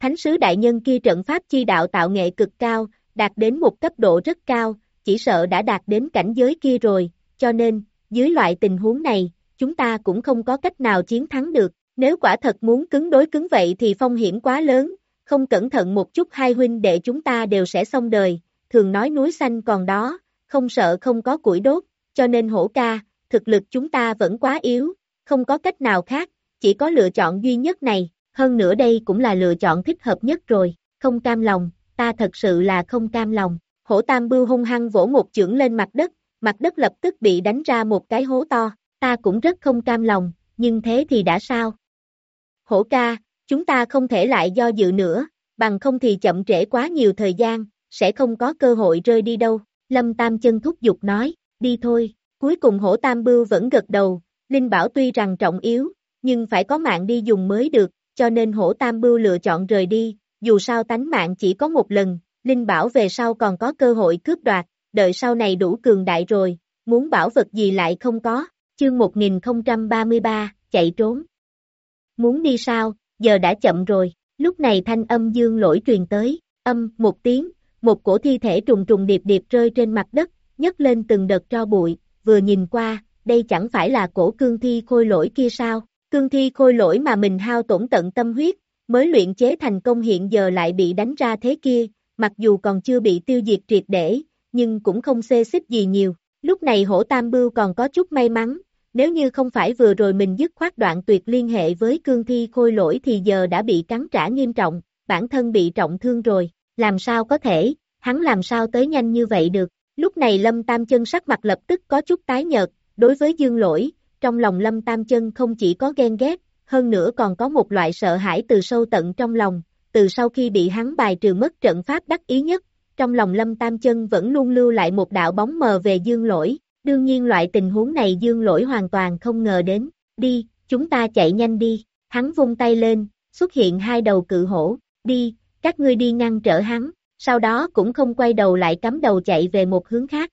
Thánh sứ đại nhân kia trận pháp chi đạo tạo nghệ cực cao, đạt đến một cấp độ rất cao, chỉ sợ đã đạt đến cảnh giới kia rồi, cho nên, dưới loại tình huống này, chúng ta cũng không có cách nào chiến thắng được, nếu quả thật muốn cứng đối cứng vậy thì phong hiểm quá lớn, không cẩn thận một chút hai huynh đệ chúng ta đều sẽ xong đời, thường nói núi xanh còn đó, không sợ không có củi đốt, cho nên hổ ca, thực lực chúng ta vẫn quá yếu, không có cách nào khác, chỉ có lựa chọn duy nhất này, hơn nữa đây cũng là lựa chọn thích hợp nhất rồi, không cam lòng, ta thật sự là không cam lòng, hổ tam bưu hung hăng vỗ một chưởng lên mặt đất, mặt đất lập tức bị đánh ra một cái hố to, ta cũng rất không cam lòng, nhưng thế thì đã sao? Hổ ca, chúng ta không thể lại do dự nữa, bằng không thì chậm trễ quá nhiều thời gian, sẽ không có cơ hội rơi đi đâu. Lâm Tam chân thúc giục nói, đi thôi, cuối cùng hổ Tam Bưu vẫn gật đầu, Linh Bảo tuy rằng trọng yếu, nhưng phải có mạng đi dùng mới được, cho nên hổ Tam Bưu lựa chọn rời đi, dù sao tánh mạng chỉ có một lần, Linh Bảo về sau còn có cơ hội cướp đoạt, đợi sau này đủ cường đại rồi, muốn bảo vật gì lại không có, chương 1033, chạy trốn. Muốn đi sao, giờ đã chậm rồi, lúc này thanh âm dương lỗi truyền tới, âm, một tiếng, một cổ thi thể trùng trùng điệp điệp rơi trên mặt đất, nhấc lên từng đợt tro bụi, vừa nhìn qua, đây chẳng phải là cổ cương thi khôi lỗi kia sao, cương thi khôi lỗi mà mình hao tổn tận tâm huyết, mới luyện chế thành công hiện giờ lại bị đánh ra thế kia, mặc dù còn chưa bị tiêu diệt triệt để, nhưng cũng không xê xích gì nhiều. Lúc này hổ tam bưu còn có chút may mắn, nếu như không phải vừa rồi mình dứt khoát đoạn tuyệt liên hệ với cương thi khôi lỗi thì giờ đã bị cắn trả nghiêm trọng, bản thân bị trọng thương rồi, làm sao có thể, hắn làm sao tới nhanh như vậy được. Lúc này Lâm Tam Chân sắc mặt lập tức có chút tái nhợt, đối với dương lỗi, trong lòng Lâm Tam Chân không chỉ có ghen ghét, hơn nữa còn có một loại sợ hãi từ sâu tận trong lòng, từ sau khi bị hắn bài trừ mất trận pháp đắc ý nhất, trong lòng Lâm Tam Chân vẫn luôn lưu lại một đạo bóng mờ về dương lỗi, đương nhiên loại tình huống này dương lỗi hoàn toàn không ngờ đến, đi, chúng ta chạy nhanh đi, hắn vung tay lên, xuất hiện hai đầu cự hổ, đi, các ngươi đi ngăn trở hắn, sau đó cũng không quay đầu lại cắm đầu chạy về một hướng khác.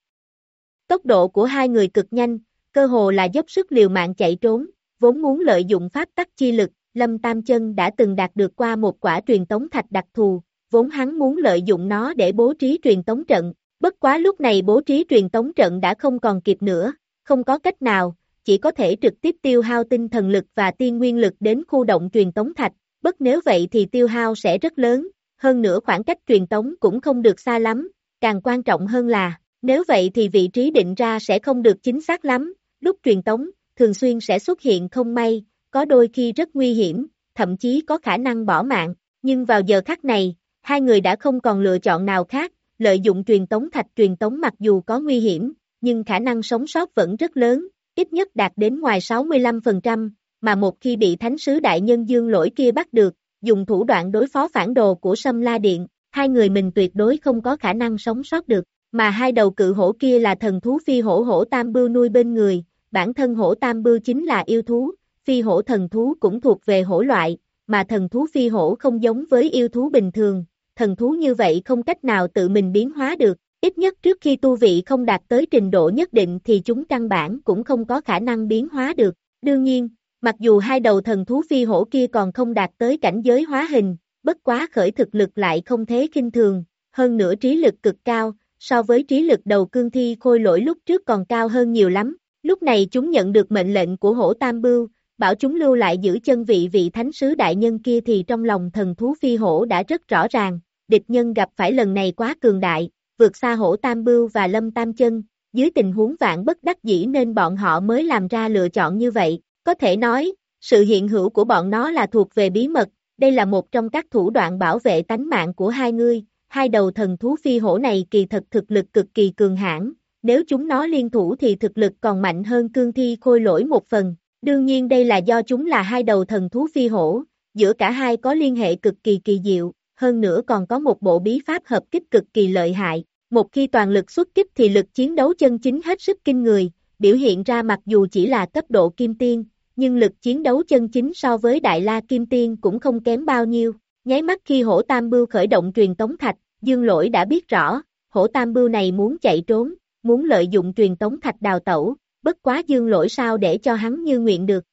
Tốc độ của hai người cực nhanh, cơ hồ là dốc sức liều mạng chạy trốn, vốn muốn lợi dụng pháp tắc chi lực, Lâm Tam Chân đã từng đạt được qua một quả truyền tống thạch đặc thù, vốn hắn muốn lợi dụng nó để bố trí truyền tống trận, bất quá lúc này bố trí truyền tống trận đã không còn kịp nữa, không có cách nào, chỉ có thể trực tiếp tiêu hao tinh thần lực và tiên nguyên lực đến khu động truyền tống thạch, bất nếu vậy thì tiêu hao sẽ rất lớn, hơn nữa khoảng cách truyền tống cũng không được xa lắm, càng quan trọng hơn là, nếu vậy thì vị trí định ra sẽ không được chính xác lắm, lúc truyền tống, thường xuyên sẽ xuất hiện không may, có đôi khi rất nguy hiểm, thậm chí có khả năng bỏ mạng, nhưng vào giờ khắc này, hai người đã không còn lựa chọn nào khác, lợi dụng truyền tống thạch truyền tống mặc dù có nguy hiểm, nhưng khả năng sống sót vẫn rất lớn, ít nhất đạt đến ngoài 65%, mà một khi bị thánh sứ đại nhân dương lỗi kia bắt được, dùng thủ đoạn đối phó phản đồ của Sâm La Điện, hai người mình tuyệt đối không có khả năng sống sót được, mà hai đầu cự hổ kia là thần thú phi hổ hổ tam bưu nuôi bên người, bản thân hổ tam bưu chính là yêu thú, phi hổ thần thú cũng thuộc về hổ loại, mà thần thú phi hổ không giống với yêu thú bình thường, thần thú như vậy không cách nào tự mình biến hóa được, ít nhất trước khi tu vị không đạt tới trình độ nhất định thì chúng căn bản cũng không có khả năng biến hóa được. Đương nhiên, mặc dù hai đầu thần thú phi hổ kia còn không đạt tới cảnh giới hóa hình, bất quá khởi thực lực lại không thế kinh thường, hơn nữa trí lực cực cao, so với trí lực đầu cương thi khôi lỗi lúc trước còn cao hơn nhiều lắm. Lúc này chúng nhận được mệnh lệnh của hổ Tam Bưu, bảo chúng lưu lại giữ chân vị vị thánh sứ đại nhân kia thì trong lòng thần thú phi hổ đã rất rõ ràng, địch nhân gặp phải lần này quá cường đại, vượt xa hổ Tam Bưu và Lâm Tam Chân, dưới tình huống vạn bất đắc dĩ nên bọn họ mới làm ra lựa chọn như vậy, có thể nói, sự hiện hữu của bọn nó là thuộc về bí mật, đây là một trong các thủ đoạn bảo vệ tánh mạng của hai ngươi, hai đầu thần thú phi hổ này kỳ thật thực lực cực kỳ cường hãn, nếu chúng nó liên thủ thì thực lực còn mạnh hơn cương thi khôi lỗi một phần, đương nhiên đây là do chúng là hai đầu thần thú phi hổ, giữa cả hai có liên hệ cực kỳ kỳ diệu, hơn nữa còn có một bộ bí pháp hợp kích cực kỳ lợi hại, một khi toàn lực xuất kích thì lực chiến đấu chân chính hết sức kinh người, biểu hiện ra mặc dù chỉ là cấp độ kim tiên, nhưng lực chiến đấu chân chính so với Đại La Kim Tiên cũng không kém bao nhiêu. Nháy mắt khi hổ tam bưu khởi động truyền tống thạch, dương lỗi đã biết rõ, hổ tam bưu này muốn chạy trốn, muốn lợi dụng truyền tống thạch đào tẩu, bất quá dương lỗi sao để cho hắn như nguyện được.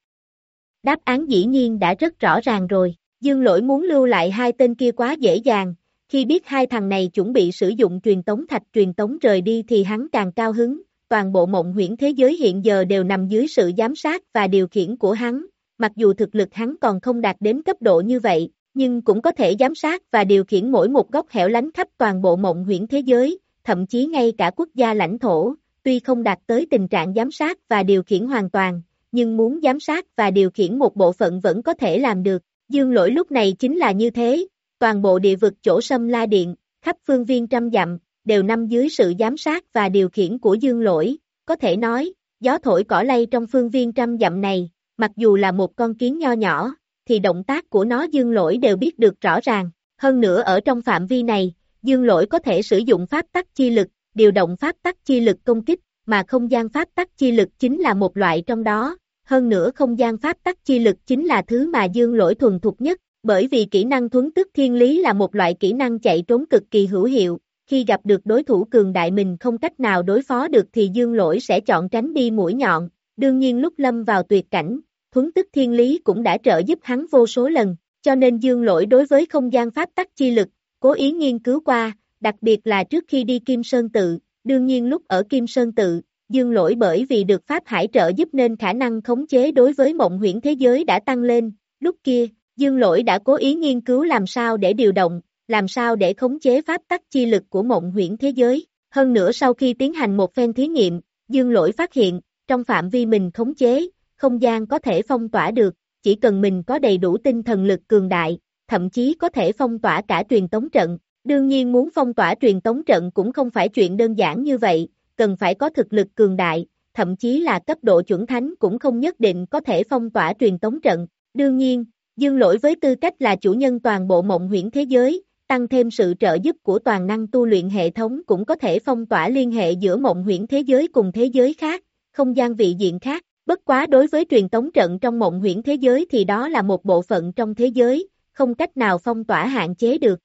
Đáp án dĩ nhiên đã rất rõ ràng rồi, dương lỗi muốn lưu lại hai tên kia quá dễ dàng, khi biết hai thằng này chuẩn bị sử dụng truyền tống thạch truyền tống rời đi thì hắn càng cao hứng, toàn bộ mộng huyễn thế giới hiện giờ đều nằm dưới sự giám sát và điều khiển của hắn, mặc dù thực lực hắn còn không đạt đến cấp độ như vậy, nhưng cũng có thể giám sát và điều khiển mỗi một góc hẻo lánh khắp toàn bộ mộng huyễn thế giới, thậm chí ngay cả quốc gia lãnh thổ, tuy không đạt tới tình trạng giám sát và điều khiển hoàn toàn, nhưng muốn giám sát và điều khiển một bộ phận vẫn có thể làm được. Dương lỗi lúc này chính là như thế, toàn bộ địa vực chỗ sâm la điện, khắp phương viên trăm dặm, đều nằm dưới sự giám sát và điều khiển của dương lỗi, có thể nói, gió thổi cỏ lay trong phương viên trăm dặm này, mặc dù là một con kiến nho nhỏ, thì động tác của nó dương lỗi đều biết được rõ ràng, hơn nữa ở trong phạm vi này, dương lỗi có thể sử dụng pháp tắc chi lực, điều động pháp tắc chi lực công kích, mà không gian pháp tắc chi lực chính là một loại trong đó, hơn nữa không gian pháp tắc chi lực chính là thứ mà dương lỗi thuần thục nhất, bởi vì kỹ năng thuấn tức thiên lý là một loại kỹ năng chạy trốn cực kỳ hữu hiệu, khi gặp được đối thủ cường đại mình không cách nào đối phó được thì dương lỗi sẽ chọn tránh đi mũi nhọn, đương nhiên lúc lâm vào tuyệt cảnh, thuấn tức thiên lý cũng đã trợ giúp hắn vô số lần, cho nên dương lỗi đối với không gian pháp tắc chi lực, cố ý nghiên cứu qua, đặc biệt là trước khi đi Kim Sơn Tự, đương nhiên lúc ở Kim Sơn Tự, dương lỗi bởi vì được Pháp Hải trợ giúp nên khả năng khống chế đối với mộng huyễn thế giới đã tăng lên, lúc kia, dương lỗi đã cố ý nghiên cứu làm sao để điều động, làm sao để khống chế pháp tắc chi lực của mộng huyễn thế giới. Hơn nữa sau khi tiến hành một phen thí nghiệm, dương lỗi phát hiện, trong phạm vi mình khống chế, không gian có thể phong tỏa được, chỉ cần mình có đầy đủ tinh thần lực cường đại, thậm chí có thể phong tỏa cả truyền tống trận. Đương nhiên muốn phong tỏa truyền tống trận cũng không phải chuyện đơn giản như vậy, cần phải có thực lực cường đại, thậm chí là cấp độ chuẩn thánh cũng không nhất định có thể phong tỏa truyền tống trận. Đương nhiên, dương lỗi với tư cách là chủ nhân toàn bộ mộng huyễn thế giới, tăng thêm sự trợ giúp của toàn năng tu luyện hệ thống cũng có thể phong tỏa liên hệ giữa mộng huyễn thế giới cùng thế giới khác, không gian vị diện khác. Bất quá đối với truyền tống trận trong mộng huyễn thế giới thì đó là một bộ phận trong thế giới, không cách nào phong tỏa hạn chế được.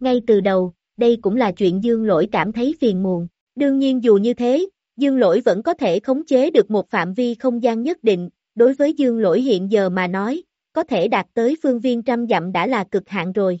Ngay từ đầu, đây cũng là chuyện dương lỗi cảm thấy phiền muộn. Đương nhiên dù như thế, dương lỗi vẫn có thể khống chế được một phạm vi không gian nhất định, đối với dương lỗi hiện giờ mà nói, có thể đạt tới phương viên trăm dặm đã là cực hạn rồi.